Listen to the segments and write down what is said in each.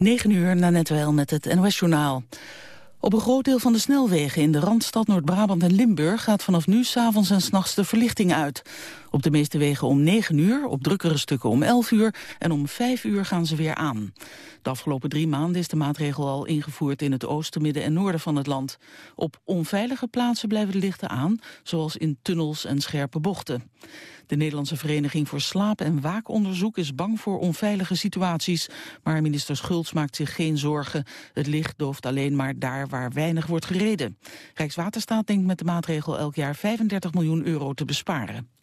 9 uur na net wel met het NOS-journaal. Op een groot deel van de snelwegen in de Randstad, Noord-Brabant en Limburg... gaat vanaf nu s'avonds en s'nachts de verlichting uit. Op de meeste wegen om 9 uur, op drukkere stukken om 11 uur... en om 5 uur gaan ze weer aan. De afgelopen drie maanden is de maatregel al ingevoerd... in het oosten, midden en noorden van het land. Op onveilige plaatsen blijven de lichten aan... zoals in tunnels en scherpe bochten. De Nederlandse Vereniging voor Slaap- en Waakonderzoek is bang voor onveilige situaties. Maar minister Schultz maakt zich geen zorgen. Het licht dooft alleen maar daar waar weinig wordt gereden. Rijkswaterstaat denkt met de maatregel elk jaar 35 miljoen euro te besparen.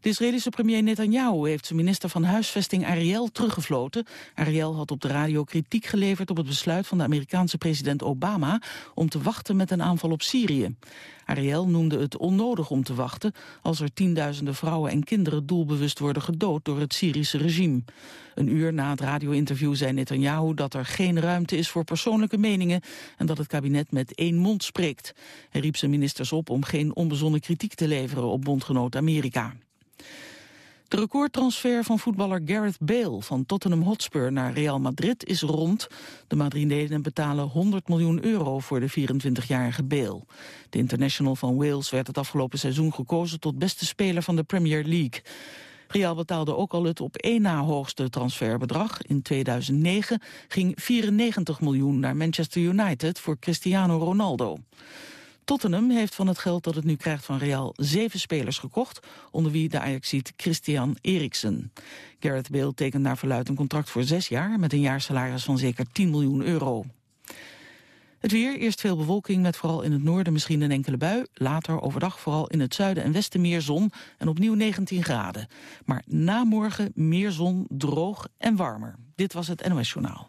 De Israëlische premier Netanyahu heeft zijn minister van Huisvesting Ariel teruggefloten. Ariel had op de radio kritiek geleverd op het besluit van de Amerikaanse president Obama om te wachten met een aanval op Syrië. Ariel noemde het onnodig om te wachten als er tienduizenden vrouwen en kinderen doelbewust worden gedood door het Syrische regime. Een uur na het radio-interview zei Netanyahu dat er geen ruimte is voor persoonlijke meningen en dat het kabinet met één mond spreekt. Hij riep zijn ministers op om geen onbezonnen kritiek te leveren op bondgenoot Amerika. De recordtransfer van voetballer Gareth Bale van Tottenham Hotspur naar Real Madrid is rond. De Madrilenen betalen 100 miljoen euro voor de 24-jarige Bale. De international van Wales werd het afgelopen seizoen gekozen tot beste speler van de Premier League. Real betaalde ook al het op één na hoogste transferbedrag. In 2009 ging 94 miljoen naar Manchester United voor Cristiano Ronaldo. Tottenham heeft van het geld dat het nu krijgt van Real zeven spelers gekocht, onder wie de Ajaxiet Christian Eriksen. Gareth Bale tekent naar verluid een contract voor zes jaar met een jaarsalaris van zeker 10 miljoen euro. Het weer, eerst veel bewolking met vooral in het noorden misschien een enkele bui. Later overdag vooral in het zuiden en westen meer zon en opnieuw 19 graden. Maar na morgen meer zon, droog en warmer. Dit was het NOS Journaal.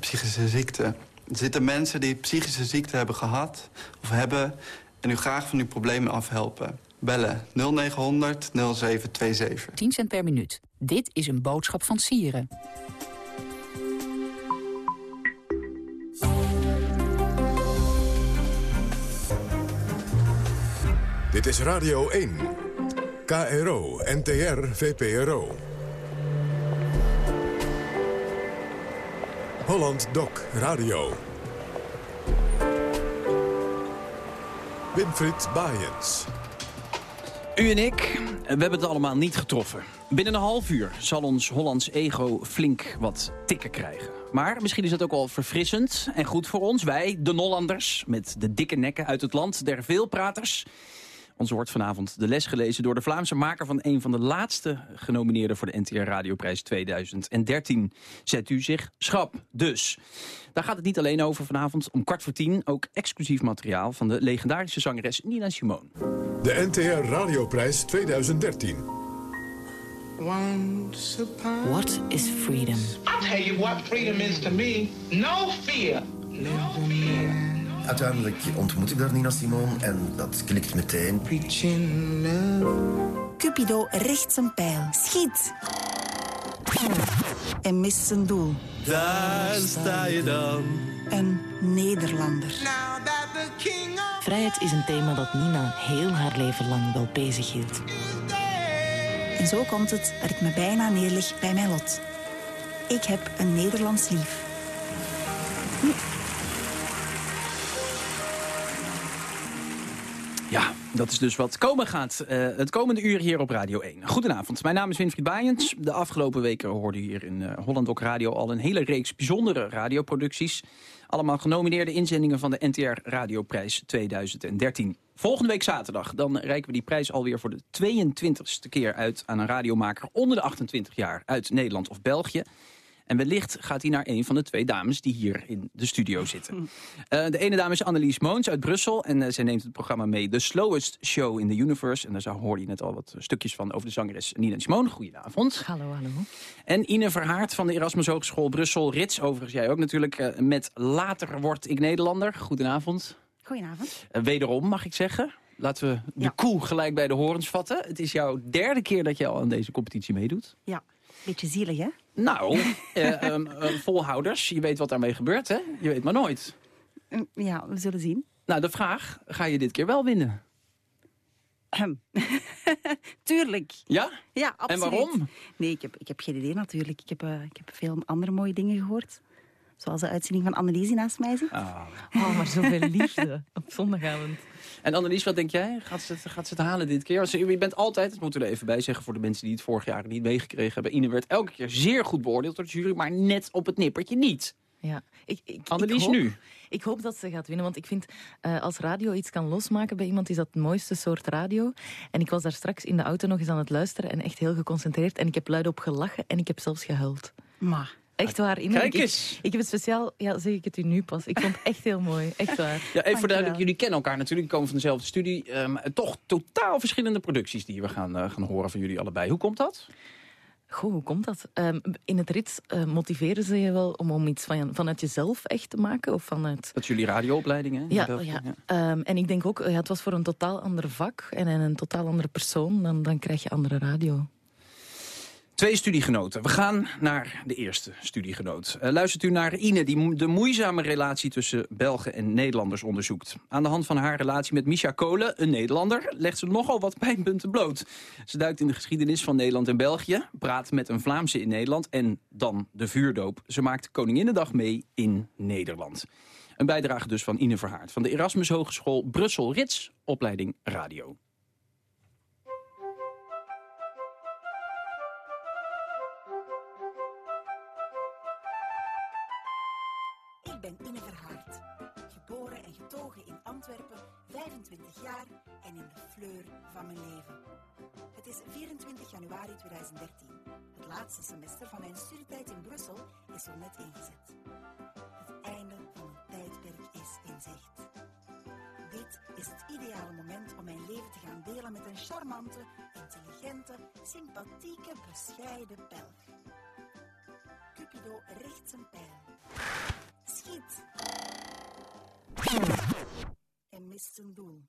psychische ziekte. Er zitten mensen die psychische ziekte hebben gehad of hebben... en u graag van uw problemen afhelpen. Bellen 0900 0727. 10 cent per minuut. Dit is een boodschap van Sieren. Dit is Radio 1. KRO, NTR, VPRO. Holland Doc Radio. Winfried Baaiens. U en ik, we hebben het allemaal niet getroffen. Binnen een half uur zal ons Hollands ego flink wat tikken krijgen. Maar misschien is dat ook wel verfrissend en goed voor ons. Wij, de Nollanders, met de dikke nekken uit het land der veelpraters... Ons wordt vanavond de les gelezen door de Vlaamse maker van een van de laatste genomineerden voor de NTR Radioprijs 2013. Zet u zich schrap. Dus, daar gaat het niet alleen over vanavond. Om kwart voor tien ook exclusief materiaal van de legendarische zangeres Nina Simone. De NTR Radioprijs 2013. What is freedom? I'll tell you what freedom is to me. No fear. No fear. Uiteindelijk ontmoet ik daar Nina Simone en dat klikt meteen. Cupido richt zijn pijl. Schiet! En mist zijn doel. Daar sta je dan. Een Nederlander. Vrijheid is een thema dat Nina heel haar leven lang wel bezig hield. En zo komt het dat ik me bijna neerleg bij mijn lot. Ik heb een Nederlands lief. Dat is dus wat komen gaat uh, het komende uur hier op Radio 1. Goedenavond, mijn naam is Winfried Baaiens. De afgelopen weken hoorde u hier in uh, Holland ook Radio al een hele reeks bijzondere radioproducties. Allemaal genomineerde inzendingen van de NTR Radioprijs 2013. Volgende week zaterdag dan reiken we die prijs alweer voor de 22e keer uit aan een radiomaker onder de 28 jaar uit Nederland of België. En wellicht gaat hij naar een van de twee dames die hier in de studio zitten. Uh, de ene dame is Annelies Moons uit Brussel. En uh, zij neemt het programma mee The Slowest Show in the Universe. En daar hoorde je net al wat stukjes van over de zangeres Nina Simone. Goedenavond. Hallo, hallo. En Ine Verhaard van de Erasmus Hogeschool Brussel. Rits, overigens jij ook natuurlijk, uh, met Later word ik Nederlander. Goedenavond. Goedenavond. wederom, mag ik zeggen. Laten we de ja. koe gelijk bij de horens vatten. Het is jouw derde keer dat je al aan deze competitie meedoet. Ja, beetje zielig hè? Nou, uh, um, uh, volhouders, je weet wat daarmee gebeurt, hè? Je weet maar nooit. Ja, we zullen zien. Nou, de vraag, ga je dit keer wel winnen? Tuurlijk. Ja? Ja, absoluut. En waarom? Nee, ik heb, ik heb geen idee natuurlijk. Ik heb, uh, ik heb veel andere mooie dingen gehoord. Zoals de uitzending van Annelies naast mij zit. Ah. Oh, maar zoveel liefde op zondagavond. En Annelies, wat denk jij? Gaat ze, het, gaat ze het halen dit keer? Je bent altijd, dat moeten we er even bij zeggen... voor de mensen die het vorig jaar niet meegekregen hebben... Ine werd elke keer zeer goed beoordeeld door de jury... maar net op het nippertje niet. Ja, ik, ik, Annelies ik hoop, nu? Ik hoop dat ze gaat winnen, want ik vind uh, als radio iets kan losmaken bij iemand, is dat het mooiste soort radio. En ik was daar straks in de auto nog eens aan het luisteren en echt heel geconcentreerd. En ik heb luid op gelachen en ik heb zelfs gehuild. Maar... Echt waar. Kijk ik, eens. Ik, ik, heb het speciaal, ja, zeg ik het u nu pas. Ik vond het echt heel mooi. Echt waar. Ja, even voor duidelijk, jullie kennen elkaar natuurlijk, komen van dezelfde studie. Um, toch totaal verschillende producties die we gaan, uh, gaan horen van jullie allebei. Hoe komt dat? Goh, hoe komt dat? Um, in het rit uh, motiveren ze je wel om, om iets van, vanuit jezelf echt te maken? Of vanuit... Dat is jullie radioopleiding, hè? Ja, ja. ja. Um, en ik denk ook, ja, het was voor een totaal ander vak en een totaal andere persoon. Dan, dan krijg je andere radio. Twee studiegenoten. We gaan naar de eerste studiegenoot. Uh, luistert u naar Ine, die de moeizame relatie tussen Belgen en Nederlanders onderzoekt. Aan de hand van haar relatie met Misha Kolen, een Nederlander, legt ze nogal wat pijnpunten bloot. Ze duikt in de geschiedenis van Nederland en België, praat met een Vlaamse in Nederland en dan de vuurdoop. Ze maakt Koninginnedag mee in Nederland. Een bijdrage dus van Ine Verhaard van de Erasmus Hogeschool Brussel-Rits, opleiding radio. Ben Ine Verhaard, geboren en getogen in Antwerpen, 25 jaar en in de fleur van mijn leven. Het is 24 januari 2013. Het laatste semester van mijn studietijd in Brussel is zo net ingezet. Het einde van een tijdperk is in zicht. Dit is het ideale moment om mijn leven te gaan delen met een charmante, intelligente, sympathieke, bescheiden Belg. Cupido richt zijn pijl. Schiet! En mist zijn doel.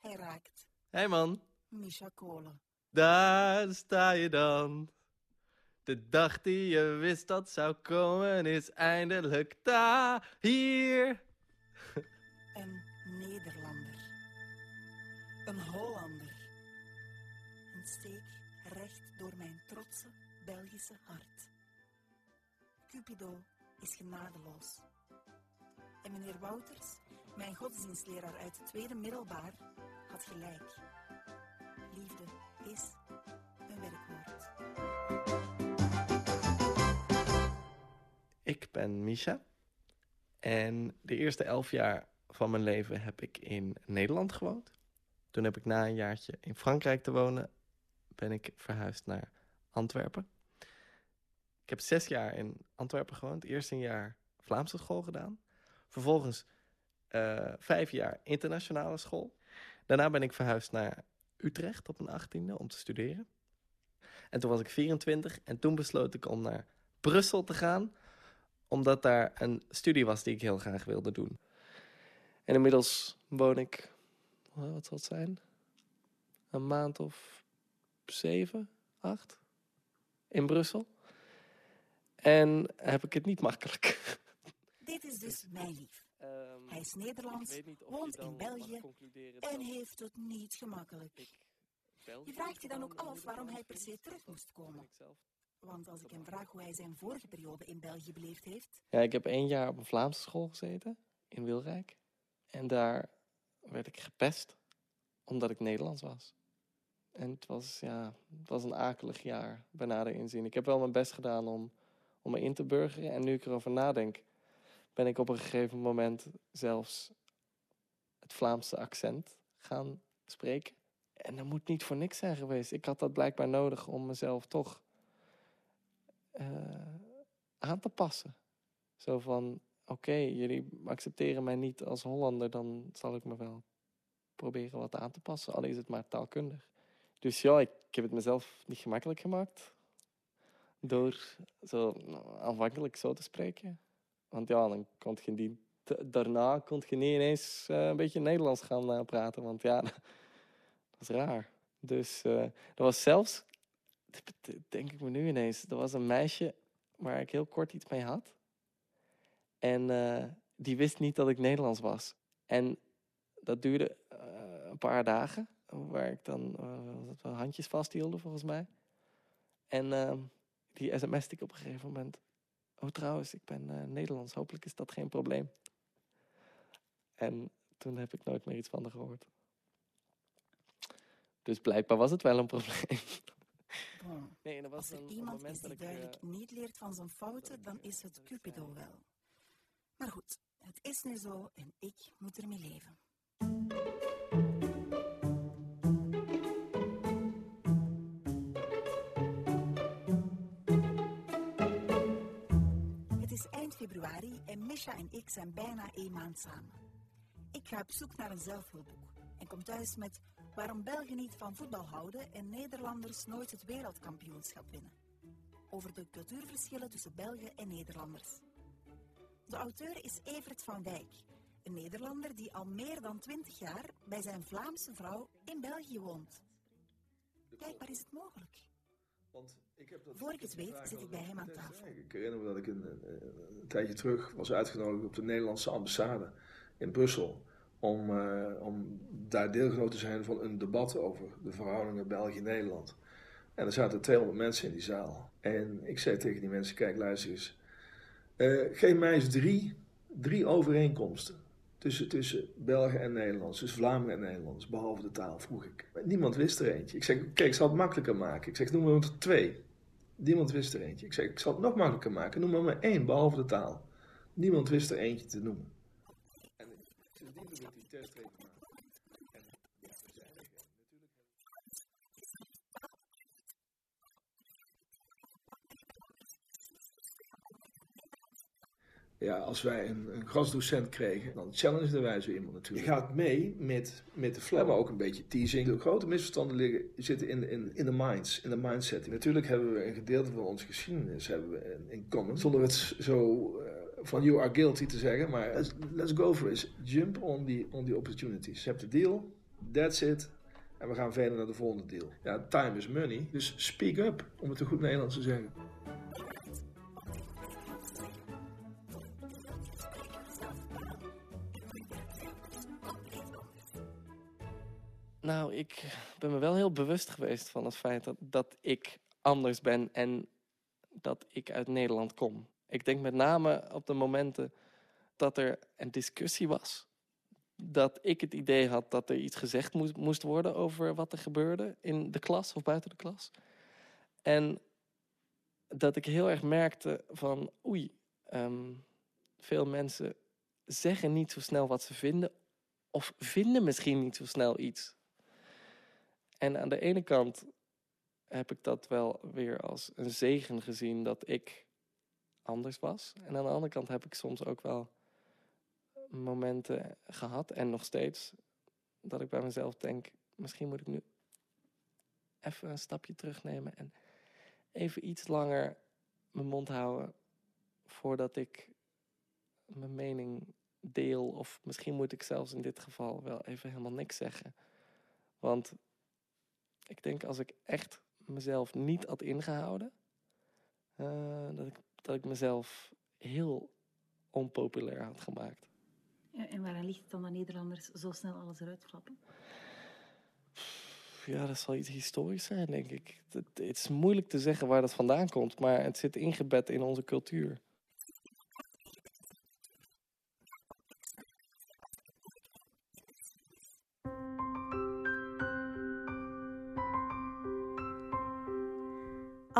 Hij raakt. Hé hey man. Misha Kolen. Daar sta je dan. De dag die je wist dat zou komen is eindelijk daar. Hier. Een Nederlander. Een Hollander. Een steek recht door mijn trotse Belgische hart. Cupido is genadeloos. En meneer Wouters, mijn godsdienstleraar uit het tweede middelbaar, had gelijk. Liefde is een werkwoord. Ik ben Misha. En de eerste elf jaar van mijn leven heb ik in Nederland gewoond. Toen heb ik na een jaartje in Frankrijk te wonen, ben ik verhuisd naar Antwerpen. Ik heb zes jaar in Antwerpen gewoond. Eerst een jaar Vlaamse school gedaan. Vervolgens uh, vijf jaar internationale school. Daarna ben ik verhuisd naar Utrecht op mijn achttiende om te studeren. En toen was ik 24 en toen besloot ik om naar Brussel te gaan. Omdat daar een studie was die ik heel graag wilde doen. En inmiddels woon ik, wat zal het zijn? Een maand of zeven, acht in Brussel. En heb ik het niet makkelijk. Dit is dus mijn lief. Um, Hij is Nederlands, woont in België en heeft het niet gemakkelijk. Je vraagt je dan ook af waarom hij per se terug moest komen. Want als ik hem vraag hoe hij zijn vorige periode in België beleefd heeft... Ja, ik heb één jaar op een Vlaamse school gezeten, in Wilrijk. En daar werd ik gepest omdat ik Nederlands was. En het was, ja, het was een akelig jaar bij nader inzien. Ik heb wel mijn best gedaan om, om me in te burgeren. En nu ik erover nadenk, ben ik op een gegeven moment zelfs het Vlaamse accent gaan spreken. En dat moet niet voor niks zijn geweest. Ik had dat blijkbaar nodig om mezelf toch uh, aan te passen. Zo van, oké, jullie accepteren mij niet als Hollander, dan zal ik me wel proberen wat aan te passen. Al is het maar taalkundig. Dus ja, ik, heb het mezelf niet gemakkelijk gemaakt. Door zo aanvankelijk zo te spreken. Want ja, dan kon je die, daarna kon je niet ineens uh, een beetje Nederlands gaan uh, praten. Want ja, dat is raar. Dus uh, er was zelfs, denk ik me nu ineens, er was een meisje waar ik heel kort iets mee had. En die wist niet dat ik Nederlands was. En dat duurde een paar dagen waar ik dan handjes vasthielden volgens mij. En uh, die sms ik op een gegeven moment. Oh trouwens, ik ben uh, Nederlands, hopelijk is dat geen probleem. En toen heb ik nooit meer iets van haar gehoord. Dus blijkbaar was het wel een probleem. Bon. Nee, dat was Als er een, iemand een is die duidelijk niet leert van zijn fouten, dan is het Cupido wel. Maar goed, het is nu zo en ik moet ermee leven. Februari en ik zijn bijna één maand samen. Ik ga op zoek naar een zelfhulpboek en kom thuis met waarom Belgen niet van voetbal houden en Nederlanders nooit het wereldkampioenschap winnen. Over de cultuurverschillen tussen Belgen en Nederlanders. De auteur is Evert van Wijk, een Nederlander die al meer dan twintig jaar bij zijn Vlaamse vrouw in België woont. Blijkbaar is het mogelijk. Want ik heb dat, Voor ik het weet, zit ik bij hem aan tafel. Ik herinner me dat ik een, een, tijdje terug was uitgenodigd op de Nederlandse ambassade in Brussel. Om, uh, om daar deelgenoot te zijn van een debat over de verhoudingen België-Nederland. En er zaten 200 mensen in die zaal. En ik zei tegen die mensen: Kijk, luister eens. Uh, geef mij eens drie, drie overeenkomsten tussen, tussen Belgen en Nederlands, tussen Vlamingen en Nederlands, behalve de taal, vroeg ik. niemand wist er eentje. Ik zeg, kijk, ik zal het makkelijker maken. Ik zeg, noem maar twee. Niemand wist er eentje. Ik zeg, ik zal het nog makkelijker maken. Noem maar maar één, behalve de taal. Niemand wist er eentje te noemen. En die ja, als wij een, een gastdocent kregen, dan challengeden wij zo iemand natuurlijk. Je gaat mee met, met de flow, maar ook een beetje teasing. De grote misverstanden liggen, zitten in, in, in de minds, in de mindset. Natuurlijk hebben we een gedeelte van onze geschiedenis hebben we in common. Zonder het zo uh, van you are guilty te zeggen, maar let's, let's go for it. Jump on the, on the opportunities. Je hebt de deal, that's it. En we gaan verder naar de volgende deal. Ja, time is money. Dus speak up, om het een goed Nederlands te zeggen. Nou, ik ben me wel heel bewust geweest van het feit dat, dat ik anders ben en dat ik uit Nederland kom. Ik denk met name op de momenten dat er een discussie was. Dat ik het idee had dat er iets gezegd moest, moest worden over wat er gebeurde in de klas of buiten de klas. En dat ik heel erg merkte van oei, ehm, veel mensen zeggen niet zo snel wat ze vinden of vinden misschien niet zo snel iets. En aan de ene kant heb ik dat wel weer als een zegen gezien dat ik anders was. En aan de andere kant heb ik soms ook wel momenten gehad en nog steeds dat ik bij mezelf denk: misschien moet ik nu even een stapje terugnemen en even iets langer mijn mond houden voordat ik mijn mening deel. Of misschien moet ik zelfs in dit geval wel even helemaal niks zeggen. Want ik denk als ik echt mezelf niet had ingehouden, uh, dat, ik, dat ik mezelf heel onpopulair had gemaakt. Ja, en waaraan ligt het dan dat Nederlanders zo snel alles eruit flappen? Ja, dat zal iets historisch zijn, denk ik. Het, het is moeilijk te zeggen waar dat vandaan komt, maar het zit ingebed in onze cultuur.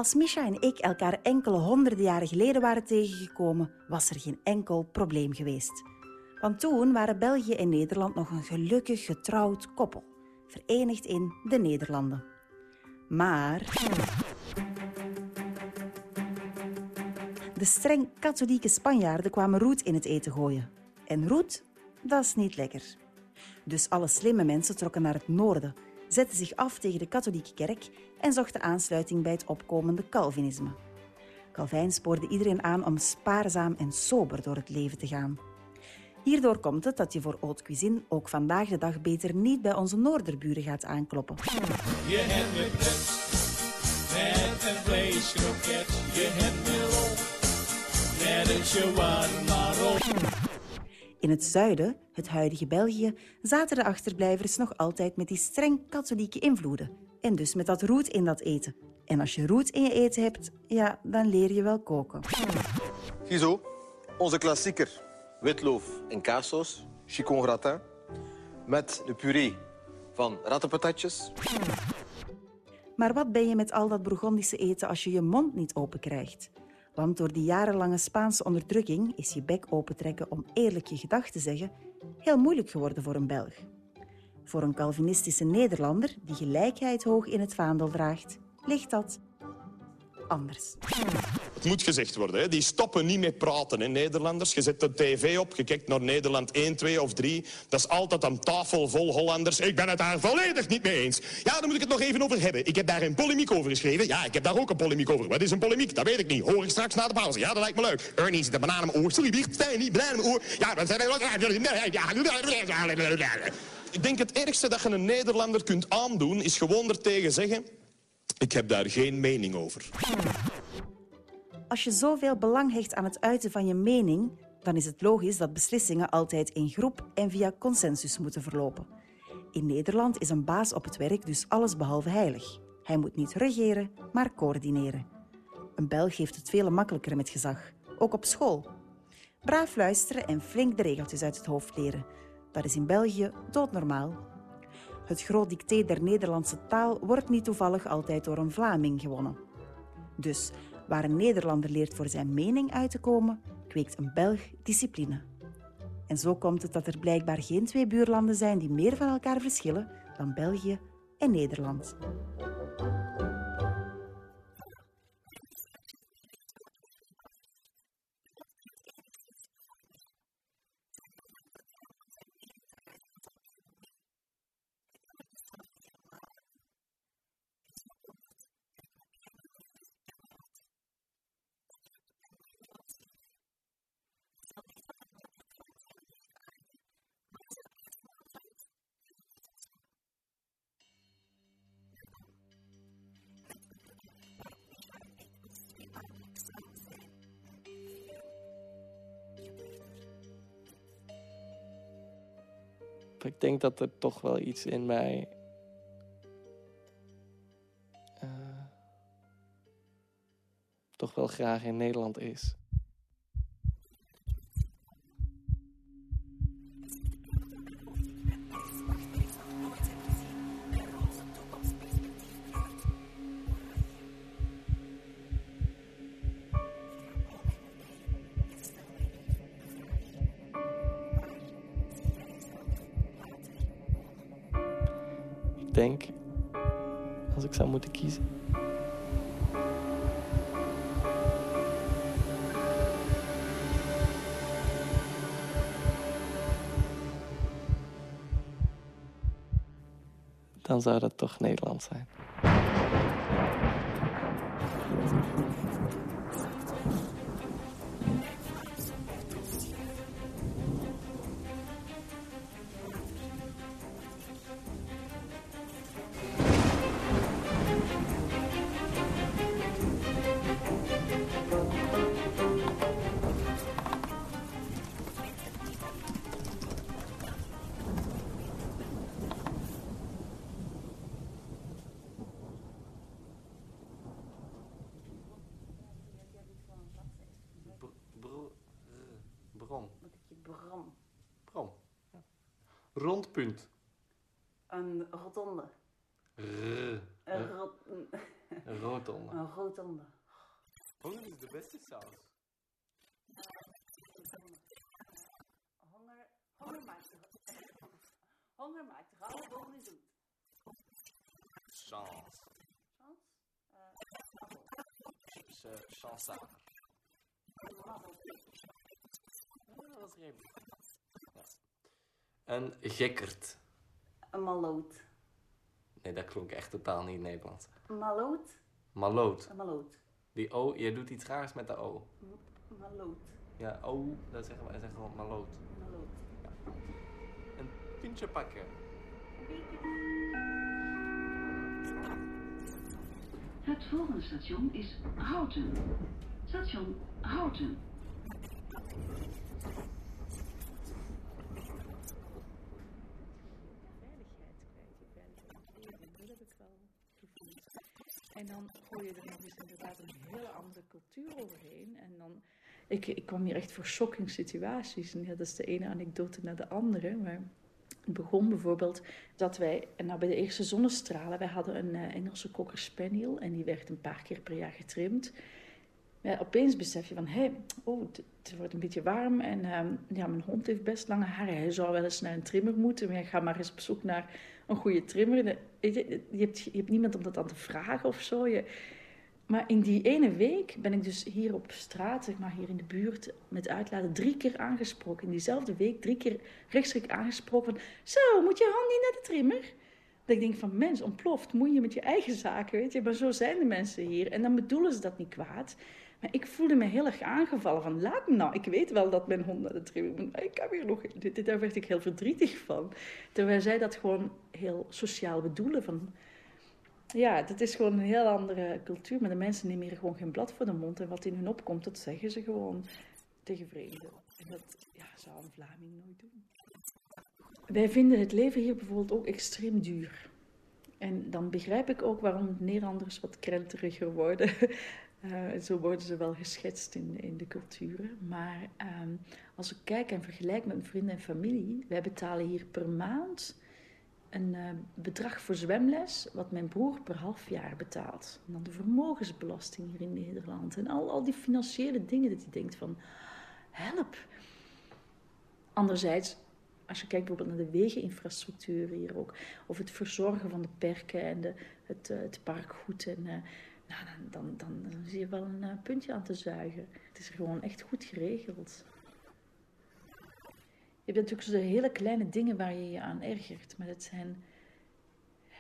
Als Misha en ik elkaar enkele honderden jaren geleden waren tegengekomen, was er geen enkel probleem geweest. Want toen waren België en Nederland nog een gelukkig getrouwd koppel, verenigd in de Nederlanden. Maar. De streng katholieke Spanjaarden kwamen roet in het eten gooien. En roet, dat is niet lekker. Dus alle slimme mensen trokken naar het noorden, zetten zich af tegen de katholieke kerk en zochten aansluiting bij het opkomende Calvinisme. Calvijn spoorde iedereen aan om spaarzaam en sober door het leven te gaan. Hierdoor komt het dat je voor haute cuisine ook vandaag de dag beter niet bij onze noorderburen gaat aankloppen. Je hebt me pret, met een vleeskroket. Je hebt me rol, met een shawarma. In het zuiden, het huidige België, zaten de achterblijvers nog altijd met die streng katholieke invloeden. En dus met dat roet in dat eten. En als je roet in je eten hebt, ja, dan leer je wel koken. Ziezo, onze klassieker. Witloof en kaassaus, chicon gratin. Met de puree van rattenpatatjes. Maar wat ben je met al dat Bourgondische eten als je je mond niet open krijgt? Want door die jarenlange Spaanse onderdrukking is je bek opentrekken om eerlijk je gedachten te zeggen heel moeilijk geworden voor een Belg. Voor een Calvinistische Nederlander die gelijkheid hoog in het vaandel draagt, ligt dat anders. Het moet gezegd worden, hè. die stoppen niet met praten, hè, Nederlanders. Je zet de tv op, je kijkt naar Nederland 1, 2 of 3. Dat is altijd een tafel vol Hollanders. Ik ben het daar volledig niet mee eens. Ja, daar moet ik het nog even over hebben. Ik heb daar een polemiek over geschreven. Ja, ik heb daar ook een polemiek over. Wat is een polemiek? Dat weet ik niet. Hoor ik straks na de pauze. Ja, dat lijkt me leuk. Ernie zit de banaan in mijn oor. Sorry, niet banaan in mijn oor? Ja, dat zijn Ik denk het ergste dat je een Nederlander kunt aandoen... is gewoon er tegen zeggen... Ik heb daar geen mening over. Als je zoveel belang hecht aan het uiten van je mening, dan is het logisch dat beslissingen altijd in groep en via consensus moeten verlopen. In Nederland is een baas op het werk dus alles behalve heilig. Hij moet niet regeren, maar coördineren. Een Belg heeft het veel makkelijker met gezag, ook op school. Braaf luisteren en flink de regeltjes uit het hoofd leren. Dat is in België doodnormaal. Het groot dicté der Nederlandse taal wordt niet toevallig altijd door een Vlaming gewonnen. Dus waar een Nederlander leert voor zijn mening uit te komen, kweekt een Belg discipline. En zo komt het dat er blijkbaar geen twee buurlanden zijn die meer van elkaar verschillen dan België en Nederland. Ik denk dat er toch wel iets in mij. eh, toch wel graag in Nederland is. Denk, als ik zou moeten kiezen. Dan zou dat toch Nederland zijn. Een rotonde. R. Een rot... Een rotonde. Een rotonde. Wat is de beste saus? Honger, honger maakt de Honger maakt de gouden volgende zoet. Chance. Chans? Eh, Dus, uh, chansaar. Dat was redelijk. Ja. Een gekkerd. Een maloot. Nee, dat klonk echt totaal niet Nederlands. Maloot? Maloot. Een maloot. Die O, jij doet iets raars met de O. M- Maloot. Ja, O, dat zeggen we, zeggen gewoon maloot. Maloot. Een pintje pakken. Het volgende station is Houten. Station Houten. Dat heb ik wel gevoeld. En dan gooi je er nog eens inderdaad een hele En dan, ik, ik kwam hier echt voor shocking situaties. En ja, dat is de ene anekdote naar de andere. Maar het begon bijvoorbeeld dat wij, nou bij de eerste zonnestralen, wij hadden een eh, Engelse cocker spaniel. En die werd een paar keer per jaar getrimd. Ja, opeens besef je van, hé, hey, oh, het, wordt een beetje warm en ehm, ja, mijn hond heeft best lange haren. Hij zou wel eens naar een trimmer moeten, maar ja, ga maar eens op zoek naar een goede trimmer. Weet Je, je, hebt, je hebt niemand om dat aan te vragen of zo. Je, maar in die ene week ben ik dus hier op straat, zeg maar hier in de buurt, met uitlaten drie keer aangesproken. In diezelfde week drie keer rechtstreeks aangesproken van, zo, moet je hand niet naar de trimmer? Dat ik denk van, mens, ontploft, moet je met je eigen zaken, weet je. Maar zo zijn de mensen hier. En dan bedoelen ze dat niet kwaad. Maar ik voelde me heel erg aangevallen van, laat me nou. Ik weet wel dat mijn hond naar de trimmer moet, ik heb hier nog... Dit- daar werd ik heel verdrietig van. Terwijl zij dat gewoon heel sociaal bedoelen van... Ja, dat is gewoon een heel andere cultuur. Maar de mensen nemen hier gewoon geen blad voor de mond. En wat in hun opkomt, dat zeggen ze gewoon tegen vreemden. En dat ja, zou een Vlaming nooit doen. Wij vinden het leven hier bijvoorbeeld ook extreem duur. En dan begrijp ik ook waarom Nederlanders wat krenteriger worden. Eh, zo worden ze wel geschetst in, in de culturen. Maar ehm, als ik kijk en vergelijk met vrienden en familie, wij betalen hier per maand een eh, bedrag voor zwemles, wat mijn broer per half jaar betaalt. En dan de vermogensbelasting hier in Nederland. En al, al die financiële dingen dat je denkt van, help. Anderzijds, als je kijkt bijvoorbeeld naar de wegeninfrastructuur hier ook, of het verzorgen van de perken en de, het, eh, het parkgoed, en, eh, nou, dan, dan, dan, dan zie je wel een puntje aan te zuigen. Het is gewoon echt goed geregeld. Je hebt natuurlijk zo de hele kleine dingen waar je je aan ergert, maar dat zijn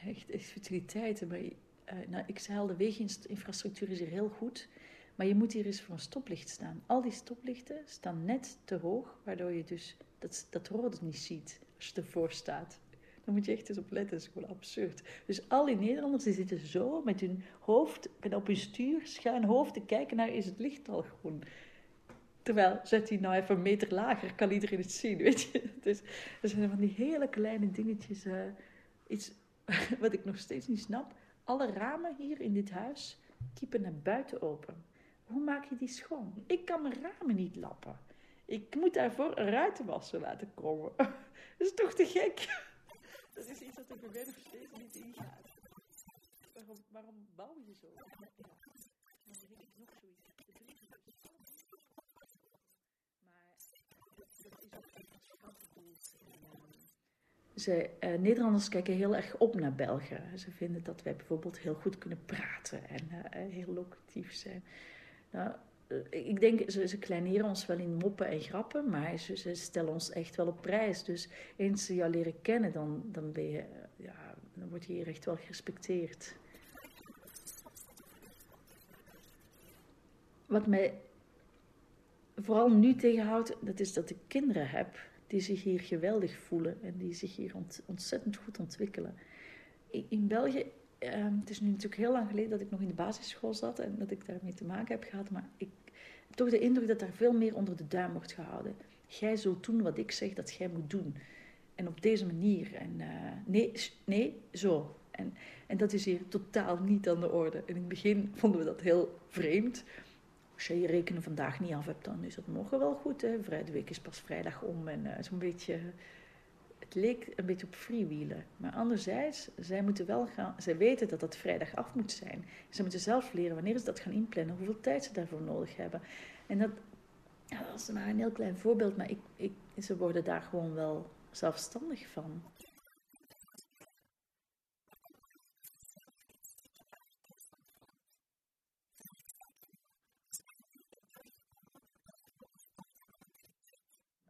echt, echt. Maar, eh, nou, ik zei al, de wegeninfrastructuur is hier heel goed, maar je moet hier eens voor een stoplicht staan. Al die stoplichten staan net te hoog, waardoor je dus dat, dat rode niet ziet als je ervoor staat. Dan moet je echt eens op letten, dat is gewoon absurd. Dus al die Nederlanders die zitten zo met hun hoofd, en op hun stuur, schuin hoofd te kijken naar is het licht al groen. Terwijl, zet hij nou even een meter lager, kan iedereen het zien, weet je. Dus er zijn van die hele kleine dingetjes. eh, iets wat ik nog steeds niet snap. Alle ramen hier in dit huis kiepen naar buiten open. Hoe maak je die schoon? Ik kan mijn ramen niet lappen. Ik moet daarvoor een ruitenwasser laten komen. Dat is toch te gek? Dat is iets wat er bij mij nog steeds niet ingaat. Waarom, waarom bouw je zo? Ja. Dan denk ik nog zoiets. Maar dat is ook een schat bedoeld. Ze, eh, Nederlanders kijken heel erg op naar Belgen. Ze vinden dat wij bijvoorbeeld heel goed kunnen praten en eh, eh, heel locatief zijn. Nou, ik denk, ze, ze kleineren ons wel in moppen en grappen, maar ze, ze stellen ons echt wel op prijs. Dus eens ze jou leren kennen, dan, dan, ben je, ja, dan word je hier echt wel gerespecteerd. Wat mij vooral nu tegenhoudt, dat is dat ik kinderen heb die zich hier geweldig voelen en die zich hier ont- ontzettend goed ontwikkelen. In, België, eh, het is nu natuurlijk heel lang geleden dat ik nog in de basisschool zat en dat ik daarmee te maken heb gehad, maar ik heb toch de indruk dat daar veel meer onder de duim wordt gehouden. Jij zult doen wat ik zeg dat jij moet doen. En op deze manier. En eh, nee, nee, zo. En, en dat is hier totaal niet aan de orde. In het begin vonden we dat heel vreemd. Als je je rekenen vandaag niet af hebt, dan is dat morgen wel goed. Hè? De week is pas vrijdag om en eh, zo'n beetje Het leek een beetje op freewheelen. Maar anderzijds, zij moeten wel gaan, zij weten dat dat vrijdag af moet zijn. Ze moeten zelf leren wanneer ze dat gaan inplannen, hoeveel tijd ze daarvoor nodig hebben. En dat, ja, dat is maar een heel klein voorbeeld, maar ik, ik, ze worden daar gewoon wel zelfstandig van.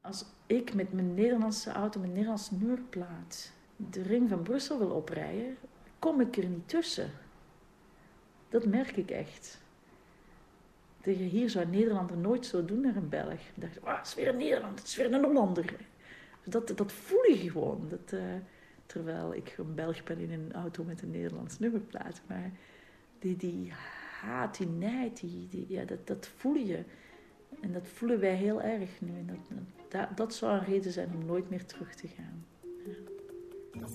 Als ik met mijn Nederlandse auto, mijn Nederlandse nummerplaat, de ring van Brussel wil oprijden, kom ik er niet tussen. Dat merk ik echt. Hier zou een Nederlander nooit zo doen naar een Belg. Ik dacht, oh, het is weer een Nederlander, het is weer een Hollander. Dat, dat voel je gewoon. Dat, uh, terwijl ik een Belg ben in een auto met een Nederlands nummerplaat. Maar die, die haat, die nijd, die, die, ja, dat, dat voel je. En dat voelen wij heel erg nu. En dat, dat, dat zou een reden zijn om nooit meer terug te gaan. Ja.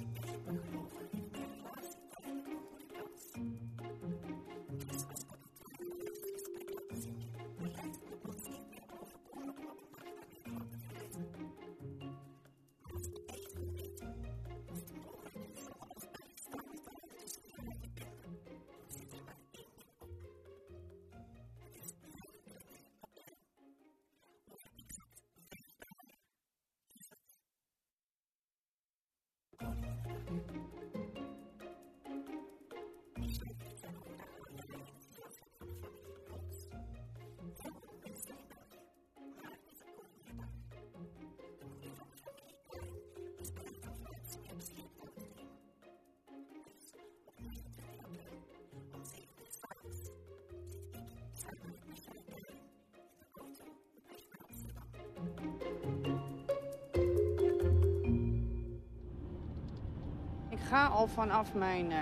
Ga al vanaf mijn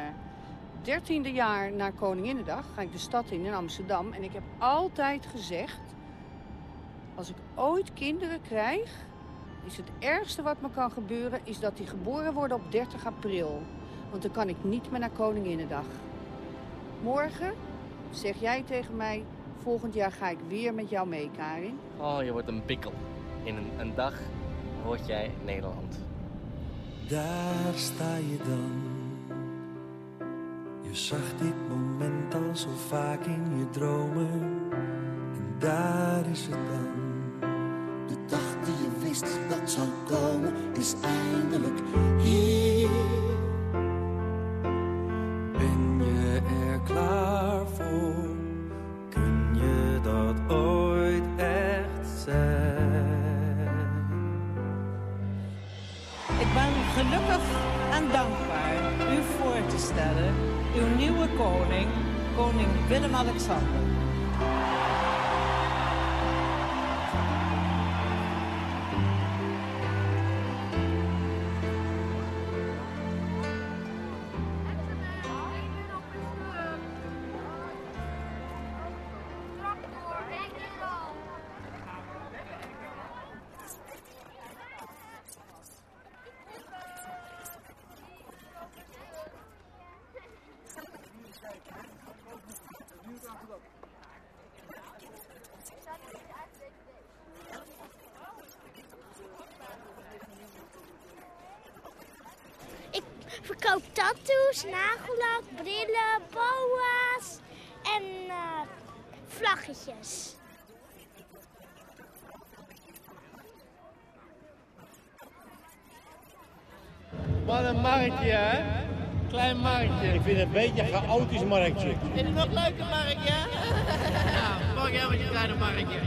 dertiende jaar naar Koninginnedag. Ga ik de stad in in Amsterdam. En ik heb altijd gezegd... als ik ooit kinderen krijg... is het ergste wat me kan gebeuren... is dat die geboren worden op 30 april. Want dan kan ik niet meer naar Koninginnedag. Morgen zeg jij tegen mij... volgend jaar ga ik weer met jou mee, Karin. Oh, je wordt een pikkel. In een, een dag word jij Nederland. Daar sta je dan. Je zag dit moment al zo vaak in je dromen. En daar is het dan. De dag die je wist dat zou komen, is eindelijk hier. 上 verkoop tattoos, nagellak, brillen, boa's en eh, vlaggetjes. Wat een marktje, hè? Klein marktje. Ik vind het een beetje een chaotisch marktje. Vind je het nog een leuke marktje? ja, fuck jou met je kleine marktje.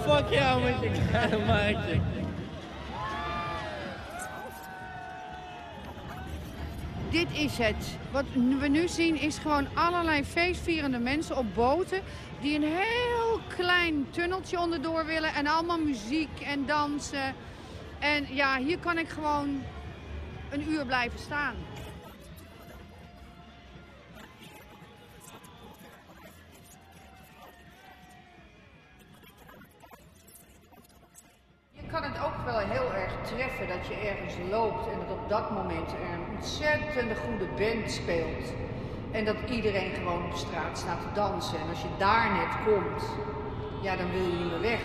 Fuck jou met je kleine marktje. Is het. Wat we nu zien is gewoon allerlei feestvierende mensen op boten... die een heel klein tunneltje onderdoor willen en allemaal muziek en dansen. En ja, hier kan ik gewoon een uur blijven staan. Loopt en dat op dat moment er een ontzettende goede band speelt. En dat iedereen gewoon op straat staat te dansen. En als je daar net komt, ja, dan wil je niet meer weg.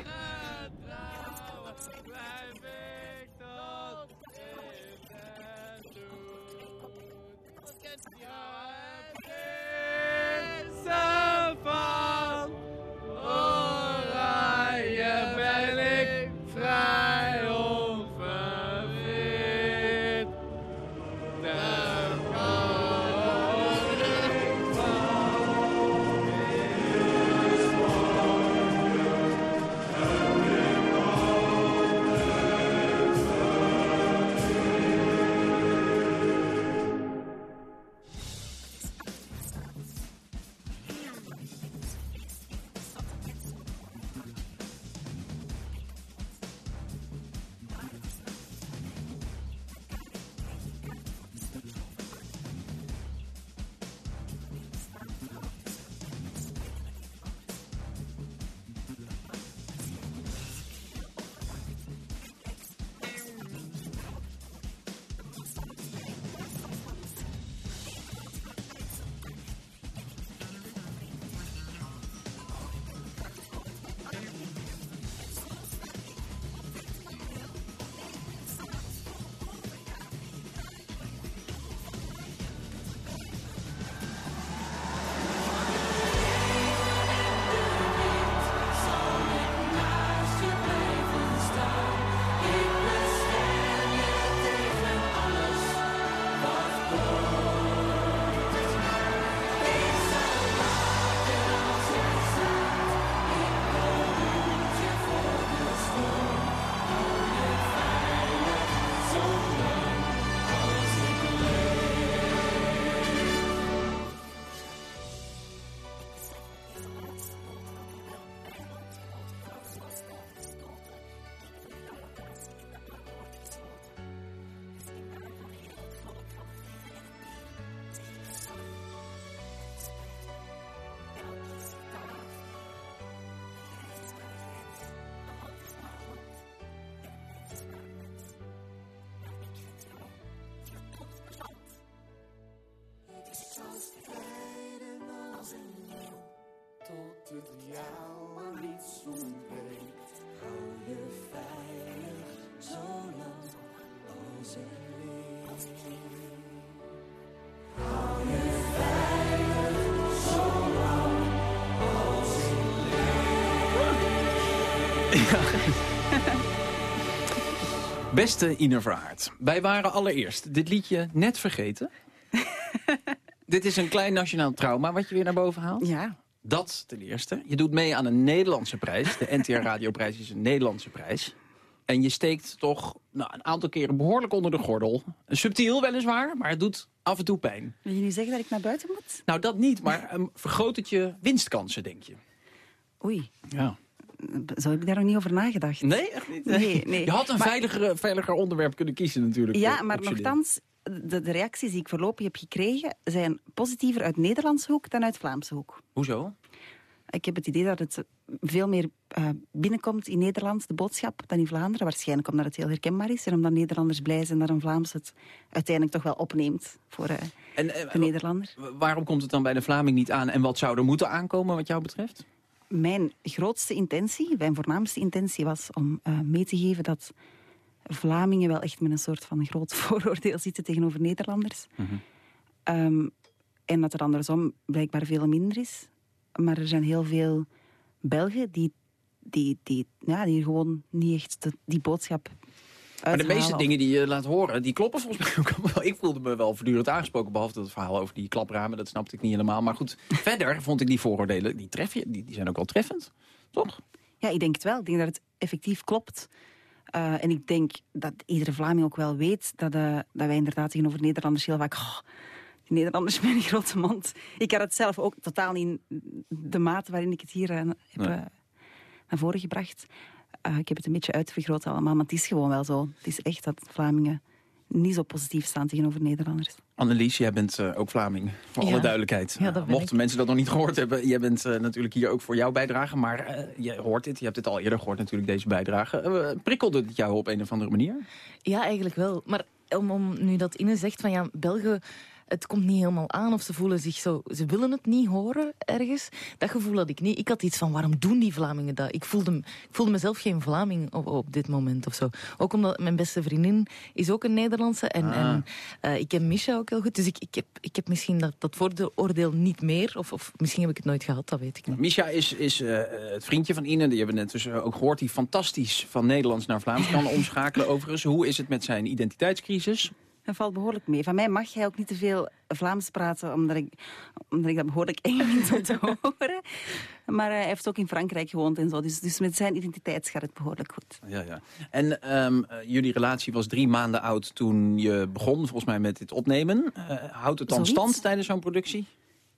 Het jou aan niets ontbreekt. Hou je veilig, zolang als ik leef. Hou je veilig, zolang als ik Beste Ine Verhaard, wij waren allereerst dit liedje net vergeten. dit is een klein nationaal trauma wat je weer naar boven haalt. Ja. Dat ten eerste. Je doet mee aan een Nederlandse prijs. De NTR Radioprijs is een Nederlandse prijs. En je steekt toch nou, een aantal keren behoorlijk onder de gordel. Subtiel weliswaar, maar het doet af en toe pijn. Wil je nu zeggen dat ik naar buiten moet? Nou, dat niet, maar um, vergroot het je winstkansen, denk je? Oei. Ja. Zo heb ik daar nog niet over nagedacht. Nee, echt niet? Nee, nee. Je had een Maar- veiliger, veiliger onderwerp kunnen kiezen natuurlijk. Ja, eh, maar nogthans, de, de reacties die ik voorlopig heb gekregen... zijn positiever uit Nederlandse hoek dan uit Vlaamse hoek. Hoezo? Ik heb het idee dat het veel meer eh, binnenkomt in Nederland, de boodschap, dan in Vlaanderen. Waarschijnlijk omdat het heel herkenbaar is en omdat Nederlanders blij zijn dat een Vlaams het uiteindelijk toch wel opneemt voor eh, En, eh, de Nederlander. Waarom komt het dan bij de Vlaming niet aan? En wat zou er moeten aankomen wat jou betreft? Mijn grootste intentie, mijn voornaamste intentie was om mee te geven dat Vlamingen wel echt met een soort van groot vooroordeel zitten tegenover Nederlanders. Ehm, en dat er andersom blijkbaar veel minder is. Maar er zijn heel veel Belgen die, die, die, ja, die gewoon niet echt de- die boodschap Maar de meeste dingen die je laat horen, die kloppen volgens mij ook allemaal wel. Ik voelde me wel voortdurend aangesproken, behalve dat verhaal over die klapramen. Dat snapte ik niet helemaal. Maar goed, verder vond ik die vooroordelen, die, tref je, die, die zijn ook wel treffend. Toch? Ja, ik denk het wel. Ik denk dat het effectief klopt. Eh, en ik denk dat iedere Vlaming ook wel weet dat, eh, dat wij inderdaad tegenover Nederlanders heel vaak... "Oh, Nederlanders met een grote mond. Ik had het zelf ook totaal niet in de mate waarin ik het hier eh, heb Nee. eh, naar voren gebracht. Eh, ik heb het een beetje uitvergroot allemaal, maar het is gewoon wel zo. Het is echt dat Vlamingen niet zo positief staan tegenover Nederlanders. Annelies, jij bent eh, ook Vlaming, voor Ja. alle duidelijkheid. Ja, Mochten mensen dat nog niet gehoord hebben, jij bent eh, natuurlijk hier ook voor jouw bijdrage. Maar eh, je hoort dit, je hebt het al eerder gehoord natuurlijk, deze bijdrage. Prikkelde het jou op een of andere manier? Ja, eigenlijk wel. Maar om, om nu dat Ine zegt van ja, Belgen, het komt niet helemaal aan of ze voelen zich zo, ze willen het niet horen ergens. Dat gevoel had ik niet. Ik had iets van waarom doen die Vlamingen dat? Ik voelde, ik voelde mezelf geen Vlaming op, op dit moment of zo. Ook omdat mijn beste vriendin is ook een Nederlandse en, Ah. en eh, ik ken Misha ook heel goed. Dus ik, ik, heb, ik heb misschien dat, dat vooroordeel niet meer of, of misschien heb ik het nooit gehad, dat weet ik niet. Misha is, is eh, het vriendje van Ine, die hebben net dus ook gehoord, die fantastisch van Nederlands naar Vlaams kan omschakelen overigens. Hoe is het met zijn identiteitscrisis? Dat valt behoorlijk mee. Van mij mag hij ook niet te veel Vlaams praten, omdat ik, omdat ik dat behoorlijk eng vind om te horen. Maar eh, hij heeft ook in Frankrijk gewoond en zo. Dus, dus met zijn identiteit gaat het behoorlijk goed. Ja, ja. En ehm, eh, jullie relatie was drie maanden oud toen je begon, volgens mij, met dit opnemen. Eh, houdt het dan Zoiets. stand tijdens zo'n productie?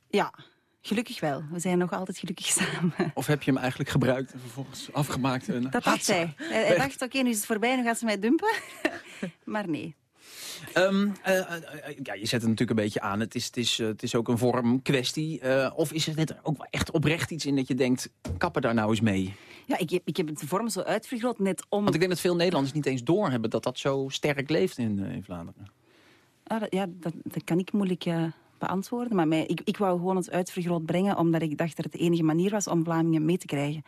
Ja, gelukkig wel. We zijn nog altijd gelukkig samen. Of heb je hem eigenlijk gebruikt en vervolgens afgemaakt? En Dat dacht. Hij, hij dacht, oké, nu is het voorbij, nu gaat ze mij dumpen. maar nee. Ehm, eh, eh, eh, ja, je zet het natuurlijk een beetje aan. Het is, het is, het is ook een vorm kwestie. Of is er net ook wel echt oprecht iets in dat je denkt... kappen daar nou eens mee? Ja, ik heb, ik heb het de vorm zo uitvergroot net om... Want ik denk dat veel Nederlanders niet eens doorhebben... dat dat zo sterk leeft in, in Vlaanderen. Ah, dat- ja, dat, dat kan ik moeilijk beantwoorden. Maar mij, ik, ik wou gewoon het uitvergroot brengen, omdat ik dacht dat het de enige manier was om Vlamingen mee te krijgen.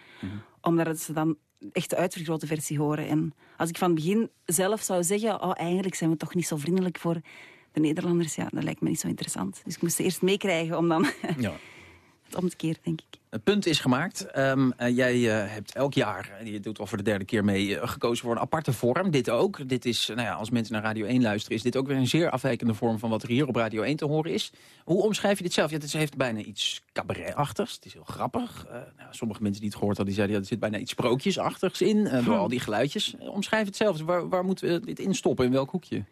Omdat het ze dan echt de uitvergrote versie horen. En als ik van het begin zelf zou zeggen, oh, eigenlijk zijn we toch niet zo vriendelijk voor de Nederlanders, ja, dat lijkt me niet zo interessant. Dus ik moest ze eerst meekrijgen om dan Ja. het om te keren, denk ik. Het punt is gemaakt. Ehm, eh, jij eh, hebt elk jaar, je doet al voor de derde keer mee, eh, gekozen voor een aparte vorm. Dit ook. Dit is, nou ja, als mensen naar Radio 1 luisteren, is dit ook weer een zeer afwijkende vorm van wat er hier op Radio 1 te horen is. Hoe omschrijf je dit zelf? Ja, het is- heeft bijna iets cabaretachtigs. Het is heel grappig. Nou, sommige mensen die het gehoord hadden, die zeiden, ja, er zit bijna iets sprookjesachtigs in, door al die geluidjes. Omschrijf het zelf. Waar, waar moeten we dit instoppen? In welk hoekje?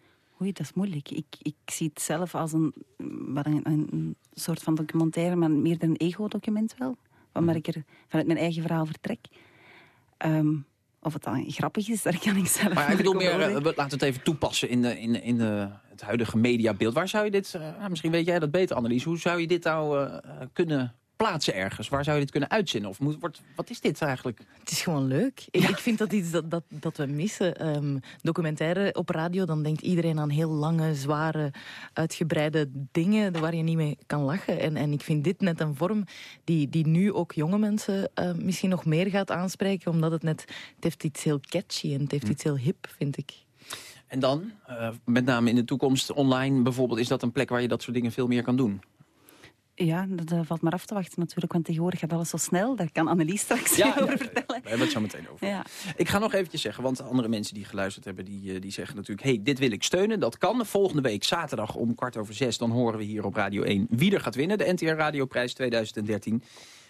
Oei, dat is moeilijk. Ik, ik zie het zelf als een, een, een soort van documentaire, maar meer dan een ego-document wel. Omdat ik er vanuit mijn eigen verhaal vertrek. Ehm, of het dan grappig is, daar kan ik zelf Maar ik bedoel meer, eh, we- laten we het even toepassen in, de, in, in de, het huidige mediabeeld. Waar zou je dit, eh, nou, misschien weet jij dat beter Annelies, hoe zou je dit nou eh, kunnen plaatsen ergens? Waar zou je dit kunnen uitzenden? Of moet, wordt, wat is dit eigenlijk? Het is gewoon leuk. Ik, ik vind dat iets dat, dat, dat we missen. Ehm, documentaire op radio, dan denkt iedereen aan heel lange, zware, uitgebreide dingen waar je niet mee kan lachen. En, en ik vind dit net een vorm die, die nu ook jonge mensen eh, misschien nog meer gaat aanspreken, omdat het net, het heeft iets heel catchy en het heeft Hm. iets heel hip, vind ik. En dan, eh, met name in de toekomst, online bijvoorbeeld... is dat een plek waar je dat soort dingen veel meer kan doen? Ja, dat eh, valt maar af te wachten natuurlijk, want tegenwoordig gaat alles zo snel. Daar kan Annelies straks Ja, over ja, vertellen. We hebben het zo meteen over. Ja. Ik ga nog eventjes zeggen, want andere mensen die geluisterd hebben... die, eh, die zeggen natuurlijk, hey, dit wil ik steunen. Dat kan. Volgende week, zaterdag om kwart over zes... dan horen we hier op Radio 1 wie er gaat winnen. De NTR Radioprijs 2013.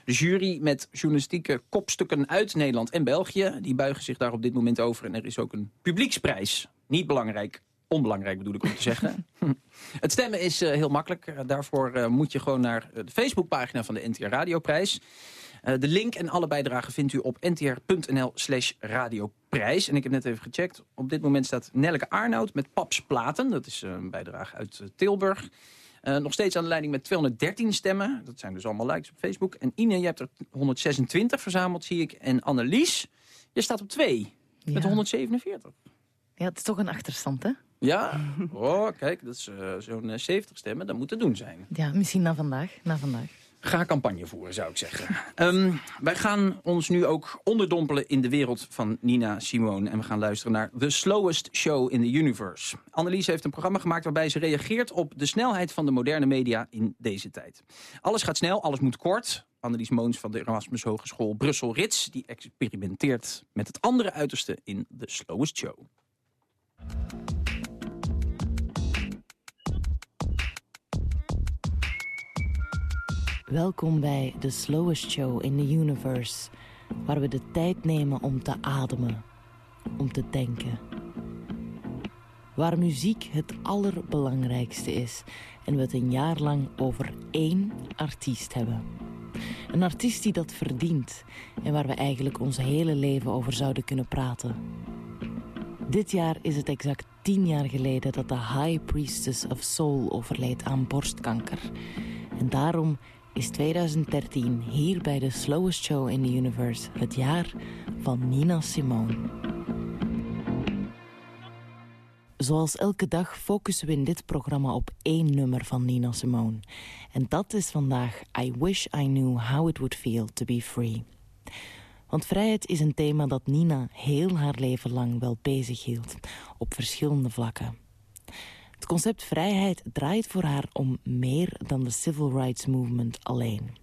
De jury met journalistieke kopstukken uit Nederland en België... die buigen zich daar op dit moment over. En er is ook een publieksprijs. Niet belangrijk, onbelangrijk bedoel ik om te zeggen. Het stemmen is eh, heel makkelijk. Eh, daarvoor eh, moet je gewoon naar de Facebookpagina van de NTR Radioprijs. Eh, de link en alle bijdragen vindt u op ntr.nl slash radioprijs. En ik heb net even gecheckt. Op dit moment staat Nelleke Arnoud met Paps Platen. Dat is een bijdrage uit Tilburg. Nog steeds aan de leiding met 213 stemmen. Dat zijn dus allemaal likes op Facebook. En Ine, je hebt er 126 verzameld, zie ik. En Annelies, je staat op 2 met Ja. 147. Ja, het is toch een achterstand, hè? Ja, oh, kijk, dat is eh, zo'n eh, 70 stemmen. Dat moet te doen zijn. Ja, misschien na vandaag. Na vandaag. Ga campagne voeren, zou ik zeggen. Ehm, wij gaan ons nu ook onderdompelen in de wereld van Nina Simone. En we gaan luisteren naar The Slowest Show in the Universe. Annelies heeft een programma gemaakt waarbij ze reageert op de snelheid van de moderne media in deze tijd. Alles gaat snel, alles moet kort. Annelies Moons van de Erasmus Hogeschool Brussel-Rits... die experimenteert met het andere uiterste in The Slowest Show. Welkom bij The Slowest Show in the Universe, waar we de tijd nemen om te ademen, om te denken. Waar muziek het allerbelangrijkste is en we het een jaar lang over één artiest hebben. Een artiest die dat verdient en waar we eigenlijk ons hele leven over zouden kunnen praten. Dit jaar is het exact tien jaar geleden dat de High Priestess of Soul overleed aan borstkanker. En daarom is 2013 hier bij de Slowest Show in the Universe het jaar van Nina Simone. Zoals elke dag focussen we in dit programma op één nummer van Nina Simone. En dat is vandaag I Wish I Knew How It Would Feel to Be Free. Want vrijheid is een thema dat Nina heel haar leven lang wel bezig hield, op verschillende vlakken. Het concept vrijheid draait voor haar om meer dan de civil rights movement alleen.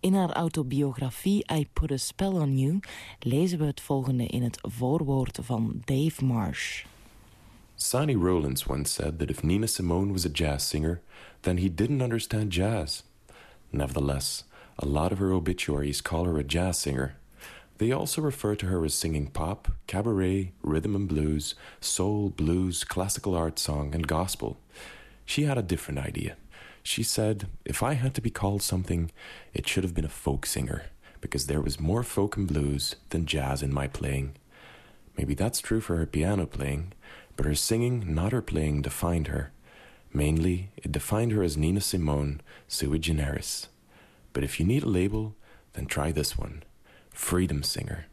In haar autobiografie I Put a Spell on You lezen we het volgende in het voorwoord van Dave Marsh. Sonny Rollins once said that if Nina Simone was a jazz singer, then he didn't understand jazz. Nevertheless, a lot of her obituaries call her a jazz singer. They also refer to her as singing pop, cabaret, rhythm and blues, soul, blues, classical art song, and gospel. She had a different idea. She said, if I had to be called something, it should have been a folk singer, because there was more folk and blues than jazz in my playing. Maybe that's true for her piano playing, but her singing, not her playing, defined her. Mainly, it defined her as Nina Simone, sui generis. But if you need a label, then try this one Freedom Singer.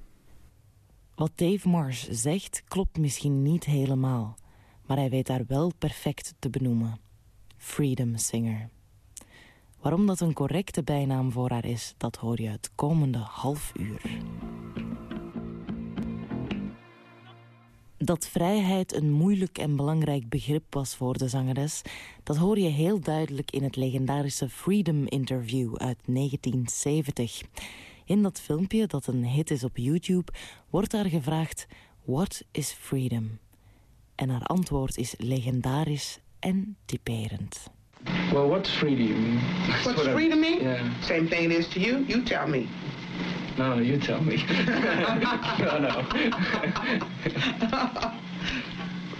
Wat Dave Marsh zegt klopt misschien niet helemaal, maar hij weet haar wel perfect te benoemen. Freedom Singer. Waarom dat een correcte bijnaam voor haar is, dat hoor je het komende half uur. Dat vrijheid een moeilijk en belangrijk begrip was voor de zangeres, dat hoor je heel duidelijk in het legendarische Freedom Interview uit 1970. In dat filmpje, dat een hit is op YouTube, wordt haar gevraagd: What is freedom? En haar antwoord is legendarisch en typerend. Well, what's free to you mean? What's what I- free to me? Yeah. Same thing it is to you. You tell me. No, no, you tell me. no, no.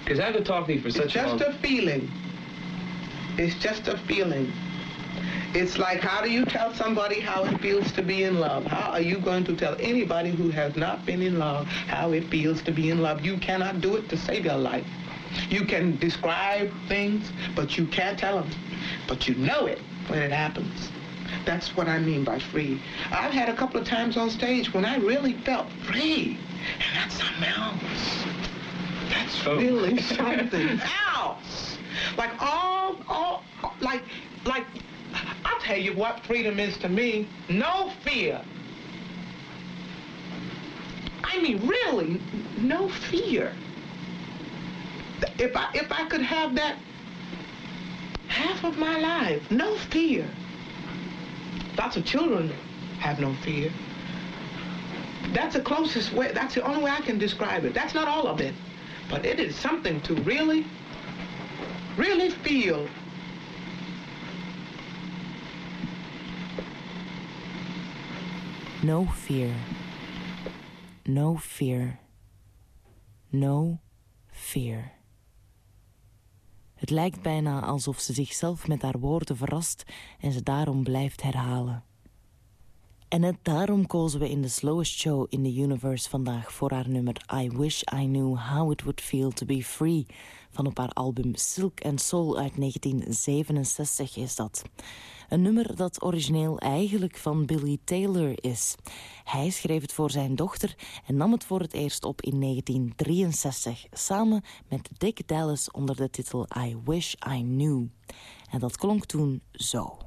Because I've been talking for It's such a long just a feeling. It's just a feeling. It's like how do you tell somebody how it feels to be in love? How are you going to tell anybody who has not been in love how it feels to be in love? You cannot do it to save your life. You can describe things, but you can't tell them. But you know it when it happens. That's what I mean by free. I've had a couple of times on stage when I really felt free. And that's something else. That's oh. really something else. Like all, all, like, like, I'll tell you what freedom is to me. No fear. I mean, really, no fear. If I, if I could have that half of my life, no fear. Lots of children have no fear. That's the closest way, that's the only way I can describe it. That's not all of it, but it is something to really, really feel. No fear. No fear. No fear. Het lijkt bijna alsof ze zichzelf met haar woorden verrast en ze daarom blijft herhalen. En net daarom kozen we in de slowest show in the universe vandaag voor haar nummer I Wish I Knew How It Would Feel to Be Free van op haar album Silk and Soul uit 1967 is dat. Een nummer dat origineel eigenlijk van Billy Taylor is. Hij schreef het voor zijn dochter en nam het voor het eerst op in 1963... samen met Dick Dallas onder de titel I Wish I Knew. En dat klonk toen zo.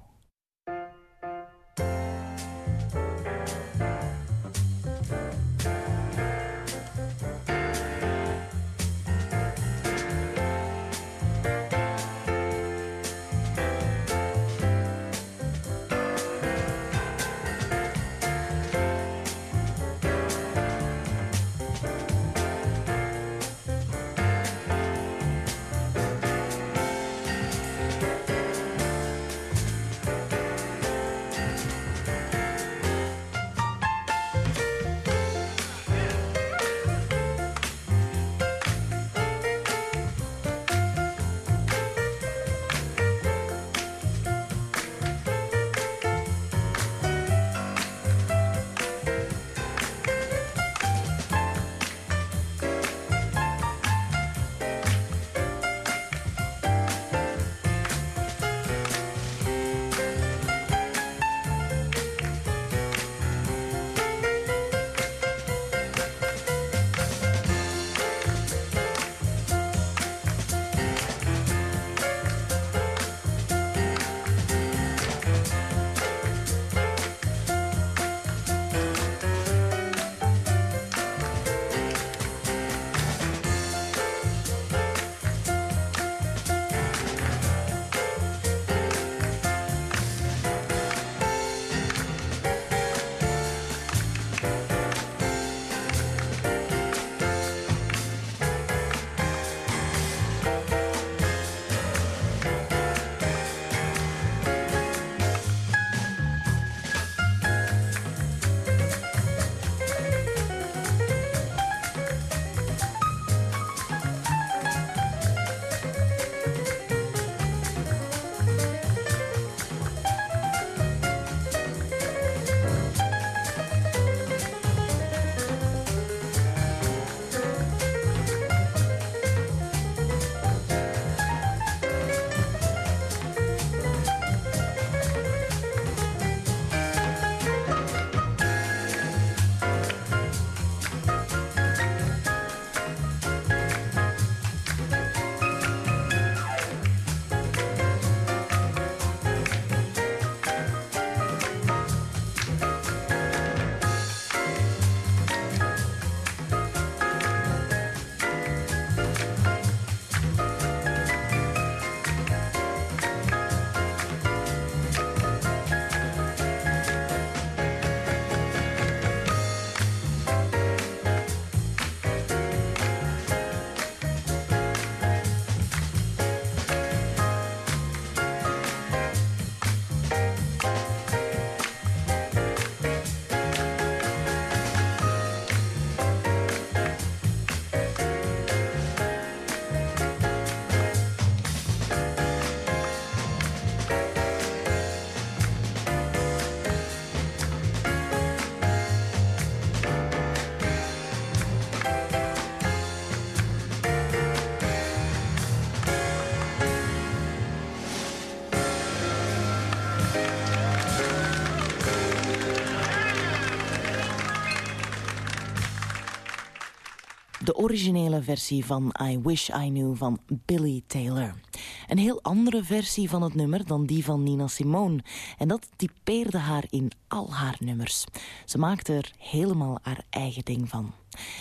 De originele versie van I Wish I Knew van Billy Taylor. Een heel andere versie van het nummer dan die van Nina Simone. En dat typeerde haar in al haar nummers. Ze maakte er helemaal haar eigen ding van.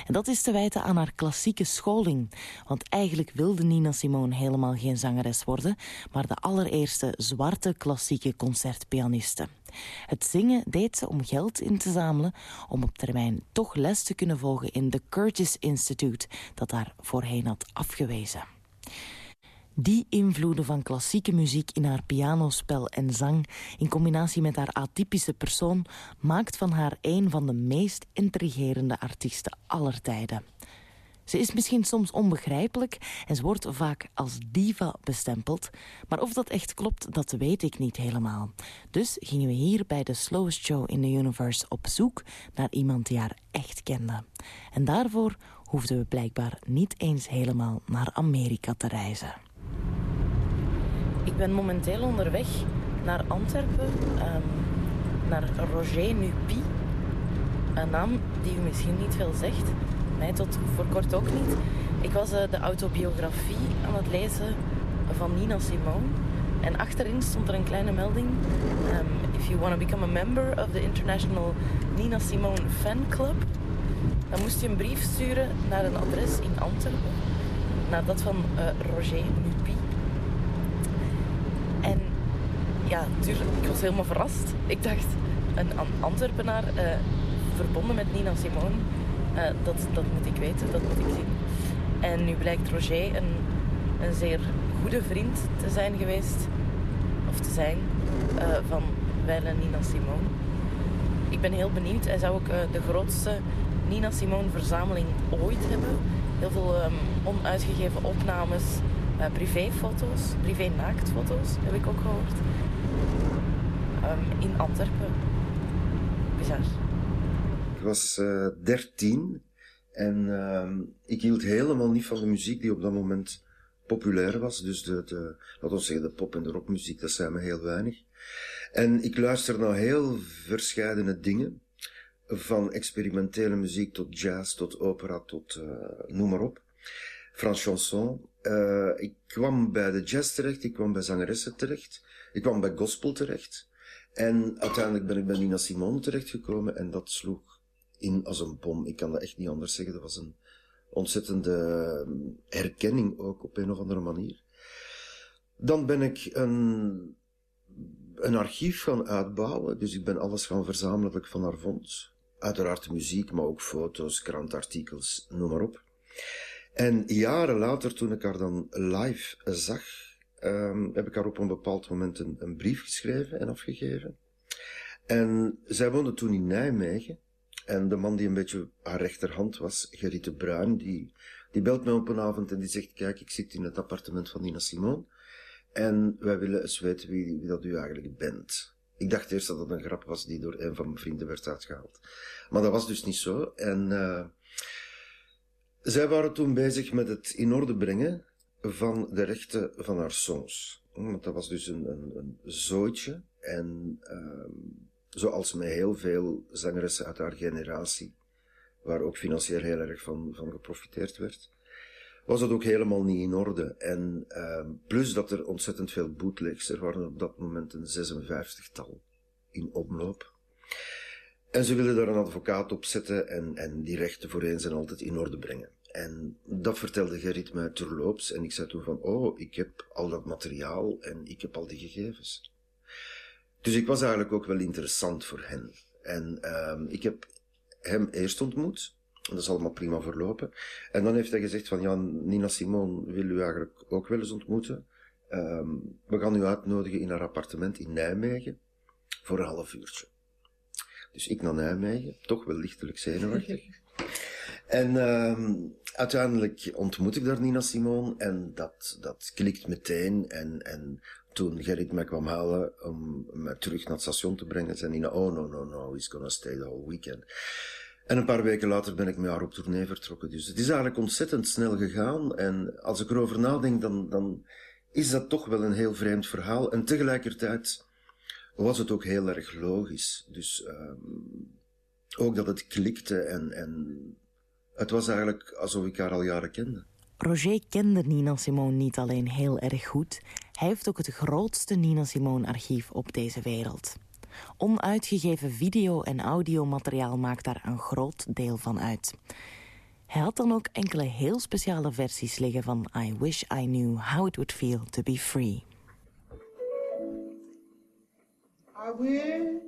En dat is te wijten aan haar klassieke scholing. Want eigenlijk wilde Nina Simone helemaal geen zangeres worden, maar de allereerste zwarte klassieke concertpianiste. Het zingen deed ze om geld in te zamelen om op termijn toch les te kunnen volgen in de Curtis Institute dat haar voorheen had afgewezen. Die invloeden van klassieke muziek in haar pianospel en zang, in combinatie met haar atypische persoon, maakt van haar een van de meest intrigerende artiesten aller tijden. Ze is misschien soms onbegrijpelijk en ze wordt vaak als diva bestempeld. Maar of dat echt klopt, dat weet ik niet helemaal. Dus gingen we hier bij de Slowest Show in the Universe op zoek naar iemand die haar echt kende. En daarvoor hoefden we blijkbaar niet eens helemaal naar Amerika te reizen. Ik ben momenteel onderweg naar Antwerpen, um, naar Roger Nupi. Een naam die u misschien niet veel zegt, mij tot voor kort ook niet. Ik was uh, de autobiografie aan het lezen van Nina Simone. En achterin stond er een kleine melding. Um, if you want to become a member of the International Nina Simone Fan Club, dan moest je een brief sturen naar een adres in Antwerpen. Naar dat van uh, Roger Nupi. En ja, natuurlijk, ik was helemaal verrast. Ik dacht, een Antwerpenaar uh, verbonden met Nina Simone, uh, dat, dat moet ik weten, dat moet ik zien. En nu blijkt Roger een, een zeer goede vriend te zijn geweest, of te zijn, uh, van wijle Nina Simone. Ik ben heel benieuwd. Hij zou ook de grootste Nina Simone verzameling ooit hebben. Heel veel um, onuitgegeven opnames, uh, privéfoto's, privé-naaktfoto's, heb ik ook gehoord. Um, in Antwerpen. Bizar. Ik was uh, 13 en uh, ik hield helemaal niet van de muziek die op dat moment populair was. Dus de, de laten we zeggen, de pop- en de rockmuziek, dat zijn me heel weinig. En ik luister naar heel verscheidene dingen. Van experimentele muziek tot jazz, tot opera, tot uh, noem maar op. Frans chanson. Uh, ik kwam bij de jazz terecht, ik kwam bij zangeressen terecht, ik kwam bij gospel terecht. En uiteindelijk ben ik bij Nina Simone terechtgekomen en dat sloeg in als een bom. Ik kan dat echt niet anders zeggen. Dat was een ontzettende herkenning ook op een of andere manier. Dan ben ik een, een archief gaan uitbouwen, dus ik ben alles gaan verzamelen dat ik van haar vond. Uiteraard muziek, maar ook foto's, krantartikels, noem maar op. En jaren later, toen ik haar dan live zag, um, heb ik haar op een bepaald moment een, een, brief geschreven en afgegeven. En zij woonde toen in Nijmegen. En de man die een beetje haar rechterhand was, Gerrit de Bruin, die, die belt mij op een avond en die zegt, kijk, ik zit in het appartement van Nina Simone. En wij willen eens weten wie, wie dat u eigenlijk bent. Ik dacht eerst dat het een grap was die door een van mijn vrienden werd uitgehaald. Maar dat was dus niet zo. En uh, zij waren toen bezig met het in orde brengen van de rechten van haar songs. Want dat was dus een, een, een zootje. En uh, zoals met heel veel zangeressen uit haar generatie, waar ook financieel heel erg van, van geprofiteerd werd, was dat ook helemaal niet in orde. En uh, plus dat er ontzettend veel bootlegs, er waren op dat moment een 56-tal in omloop. En ze wilden daar een advocaat op zetten en, en die rechten voor eens en altijd in orde brengen. En dat vertelde Gerrit mij terloops. En ik zei toen van, oh, ik heb al dat materiaal en ik heb al die gegevens. Dus ik was eigenlijk ook wel interessant voor hen. En uh, ik heb hem eerst ontmoet. Dat is allemaal prima verlopen. En dan heeft hij gezegd van, ja, Nina Simone wil u eigenlijk ook wel eens ontmoeten. Uh, we gaan u uitnodigen in haar appartement in Nijmegen voor een half uurtje. Dus ik naar Nijmegen, toch wel lichtelijk zenuwachtig. En uh, uiteindelijk ontmoet ik daar Nina Simone en dat, dat klikt meteen. En, en toen Gerrit mij kwam halen om me terug naar het station te brengen, zei Nina, oh no, no, no, he's gonna stay the whole weekend. En een paar weken later ben ik met haar op tournee vertrokken. Dus het is eigenlijk ontzettend snel gegaan. En als ik erover nadenk, dan, dan is dat toch wel een heel vreemd verhaal. En tegelijkertijd was het ook heel erg logisch. Dus um, ook dat het klikte en, en Het was eigenlijk alsof ik haar al jaren kende. Roger kende Nina Simone niet alleen heel erg goed, hij heeft ook het grootste Nina Simone archief op deze wereld. Onuitgegeven video- en audiomateriaal maakt daar een groot deel van uit. Hij had dan ook enkele heel speciale versies liggen van I Wish I Knew How It Would Feel to Be Free. I wish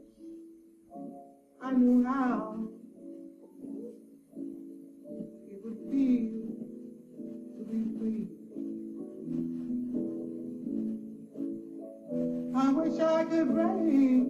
I knew how it would feel to be free. I wish I could break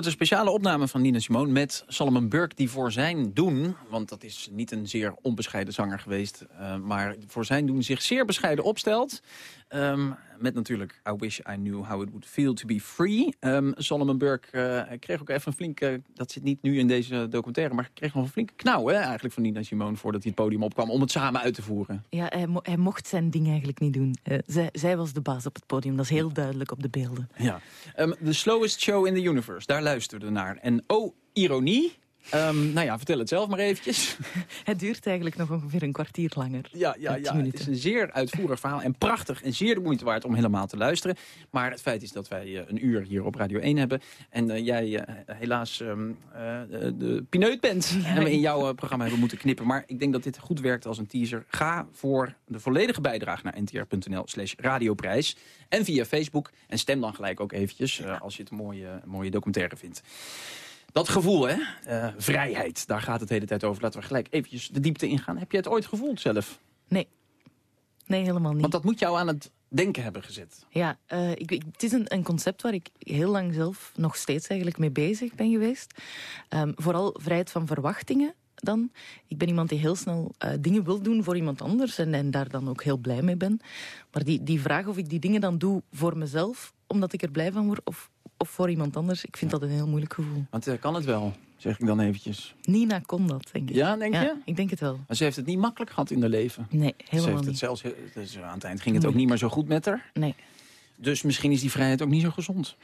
hoort een speciale opname van Nina Simone met Solomon Burke... die voor zijn doen, want dat is niet een zeer onbescheiden zanger geweest... eh, maar voor zijn doen zich zeer bescheiden opstelt. Ehm, met natuurlijk I Wish I Knew How It Would Feel To Be Free. Ehm, Solomon Burke eh, kreeg ook even een flinke... dat zit niet nu in deze documentaire... maar kreeg nog een flinke knauw hè, eigenlijk van Nina Simone... voordat hij het podium opkwam om het samen uit te voeren. Ja, hij, mo- hij mocht zijn ding eigenlijk niet doen. Eh, zij, zij was de baas op het podium, dat is heel duidelijk op de beelden. Ja. Ehm, The Slowest Show in the Universe, daar luisterden we naar. En oh, ironie. Ehm, nou ja, vertel het zelf maar eventjes. Het duurt eigenlijk nog ongeveer een kwartier langer. Ja, ja, ja. Het is een zeer uitvoerig verhaal en prachtig en zeer de moeite waard om helemaal te luisteren. Maar het feit is dat wij eh, een uur hier op Radio 1 hebben. En eh, jij eh, helaas ehm, eh, de- pineut bent. En we in jouw programma hebben moeten knippen. Maar ik denk dat dit goed werkt als een teaser. Ga voor de volledige bijdrage naar ntr.nl slash radioprijs. En via Facebook. En stem dan gelijk ook eventjes als je het een mooie, mooie documentaire vindt. Dat gevoel, hè? Eh, vrijheid, daar gaat het de hele tijd over. Laten we gelijk eventjes de diepte ingaan. Heb je het ooit gevoeld zelf? Nee. Nee, helemaal niet. Want dat moet jou aan het denken hebben gezet. Ja, eh, ik, ik- het is een, een concept waar ik heel lang zelf nog steeds eigenlijk mee bezig ben geweest. Ehm, vooral vrijheid van verwachtingen dan. Ik ben iemand die heel snel eh, dingen wil doen voor iemand anders en, en daar dan ook heel blij mee ben. Maar die, die vraag of ik die dingen dan doe voor mezelf, omdat ik er blij van word, of, of voor iemand anders, ik vind dat een heel moeilijk gevoel. Want eh, kan het wel, zeg ik dan eventjes. Nina kon dat, denk ik. Ja, denk je? ik denk het wel. Maar ze heeft het niet makkelijk gehad in haar leven. Nee, Ze helemaal heeft het zelfs, dus aan het eind ging het ook niet meer zo goed met haar. Nee. Dus misschien is die vrijheid ook niet zo gezond.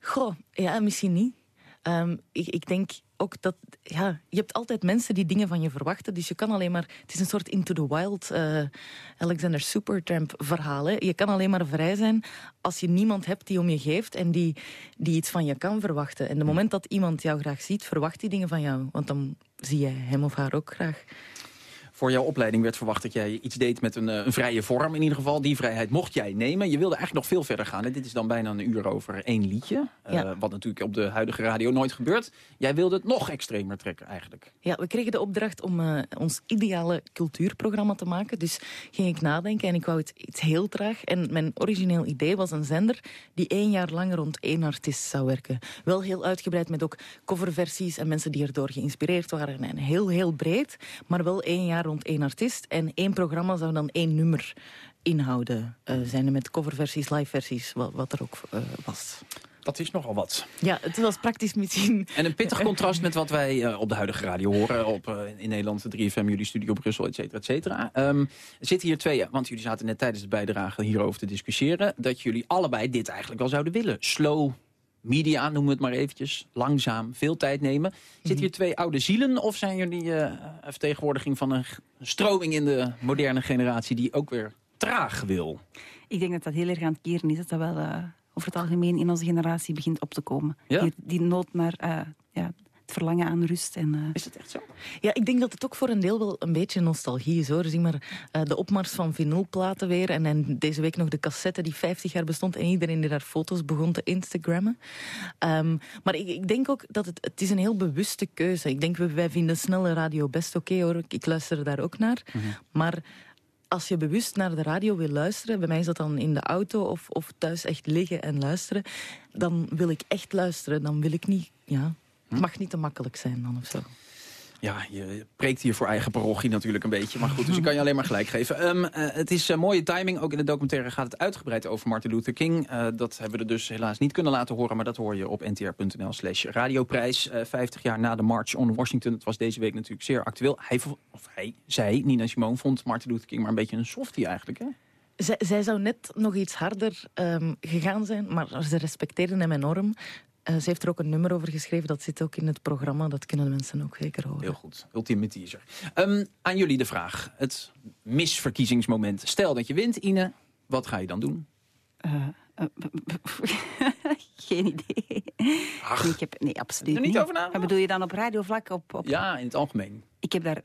Goh, ja, misschien niet. Ehm, ik, ik denk ook dat, ja, je hebt altijd mensen die dingen van je verwachten. Dus je kan alleen maar, het is een soort Into the Wild, eh, Alexander Supertramp verhaal. Hè. Je kan alleen maar vrij zijn als je niemand hebt die om je geeft en die, die iets van je kan verwachten. En de moment dat iemand jou graag ziet, verwacht die dingen van jou. Want dan zie je hem of haar ook graag. Voor jouw opleiding werd verwacht dat jij iets deed met een, eh, een vrije vorm in ieder geval. Die vrijheid mocht jij nemen. Je wilde eigenlijk nog veel verder gaan. En dit is dan bijna een uur over één liedje. Eh, wat natuurlijk op de huidige radio nooit gebeurt. Jij wilde het nog extremer trekken eigenlijk. Ja, we kregen de opdracht om eh, ons ideale cultuurprogramma te maken. Dus ging ik nadenken en ik wou het iets heel traag. En mijn origineel idee was een zender die één jaar lang rond één artiest zou werken. Wel heel uitgebreid met ook coverversies en mensen die erdoor geïnspireerd waren. En heel, heel breed, maar wel één jaar rond één artiest. En één programma zou dan één nummer inhouden. Eh zijn er met coverversies, liveversies, wat, wat er ook eh, was. Dat is nogal wat. Ja, het was praktisch misschien... En een pittig contrast met wat wij eh, op de huidige radio horen. Op, in Nederland, de 3FM, jullie studio Brussel, et cetera, et cetera. Ehm, er zitten hier twee, want jullie zaten net tijdens de bijdrage hierover te discussiëren. Dat jullie allebei dit eigenlijk wel zouden willen. Slow media, noemen we het maar eventjes. Langzaam, veel tijd nemen. Zitten hier twee oude zielen of zijn jullie eh, een vertegenwoordiging van een stroming in de moderne generatie die ook weer traag wil? Ik denk dat dat heel erg aan het keren is. Dat dat wel, eh, over het algemeen in onze generatie begint op te komen. Ja? Die, die nood naar eh, ja, het verlangen aan rust. En, eh, Is het echt zo? Ja, ik denk dat het ook voor een deel wel een beetje nostalgie is hoor. Zie maar eh, de opmars van vinylplaten weer. En, en deze week nog de cassette die 50 jaar bestond. En iedereen die daar foto's begon te Instagrammen. Ehm, maar ik, ik denk ook dat het, het is een heel bewuste keuze. Ik denk, wij vinden snelle radio best oké hoor. Ik, ik luister daar ook naar. Maar als je bewust naar de radio wil luisteren, bij mij is dat dan in de auto of, of thuis echt liggen en luisteren, dan wil ik echt luisteren. Dan wil ik niet, ja, het mag niet te makkelijk zijn dan of zo. Ja, je preekt hier voor eigen parochie natuurlijk een beetje. Maar goed, dus ik kan je alleen maar gelijk geven. Ehm, eh, het is uh, mooie timing. Ook in de documentaire gaat het uitgebreid over Martin Luther King. Eh, dat hebben we er dus helaas niet kunnen laten horen. Maar dat hoor je op ntr.nl slash radioprijs. 50 jaar na de March on Washington. Het was deze week natuurlijk zeer actueel. Hij, of hij, zij, Nina Simone, vond Martin Luther King maar een beetje een softie eigenlijk, hè? Zij, zij zou net nog iets harder um, gegaan zijn, maar ze respecteerden hem enorm. Uh, ze heeft er ook een nummer over geschreven. Dat zit ook in het programma. Dat kunnen de mensen ook zeker horen. Heel goed. Ultieme teaser. Um, aan jullie de vraag. Het misverkiezingsmoment. Stel dat je wint, Ine. Wat ga je dan doen? Uh, uh, geen idee. Ach, ik heb, nee, absoluut er niet over na? Wat bedoel je dan op radiovlak? Op, op... Ja, in het algemeen. Ik heb daar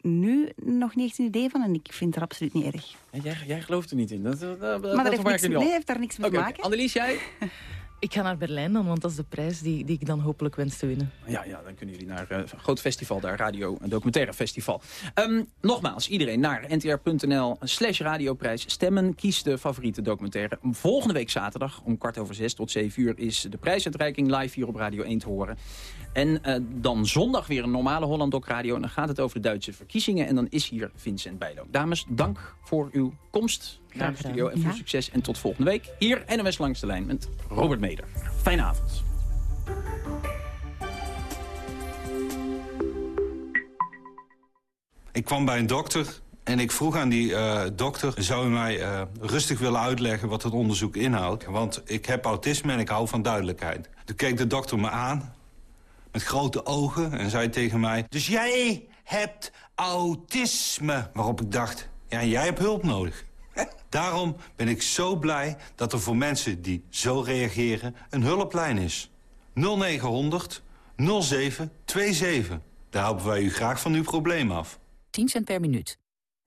nu nog niet echt een idee van en ik vind het absoluut niet erg. Ja, jij, jij gelooft er niet in. Dat, dat, maar dat, dat heeft, niks, nee, heeft daar niks mee okay, te maken. Annelies, jij? Ik ga naar Berlijn dan, want dat is de prijs die, die ik dan hopelijk wens te winnen. Ja, ja dan kunnen jullie naar uh, een groot festival daar, Radio en Documentaire Festival. Um, nogmaals, iedereen naar ntr.nl slash radioprijs stemmen. Kies de favoriete documentaire. Volgende week zaterdag om kwart over zes tot zeven uur is de prijsuitreiking live hier op Radio 1 te horen. En uh, dan zondag weer een normale Holland Doc Radio. En dan gaat het over de Duitse verkiezingen. En dan is hier Vincent Bijlo. Dames, dank voor uw komst naar de studio. En veel ja. succes. En tot volgende week. Hier NOS Langs de Lijn met Robert Meder. Fijne avond. Ik kwam bij een dokter en ik vroeg aan die uh, dokter... zou u mij uh, rustig willen uitleggen wat het onderzoek inhoudt? Want ik heb autisme en ik hou van duidelijkheid. Toen keek de dokter me aan met grote ogen en zei tegen mij... Dus jij hebt autisme. Waarop ik dacht, ja, jij hebt hulp nodig. Daarom ben ik zo blij dat er voor mensen die zo reageren een hulplijn is. 0900 0727. Daar helpen wij u graag van uw probleem af. 10 cent per minuut.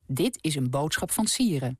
Dit is een boodschap van Sieren.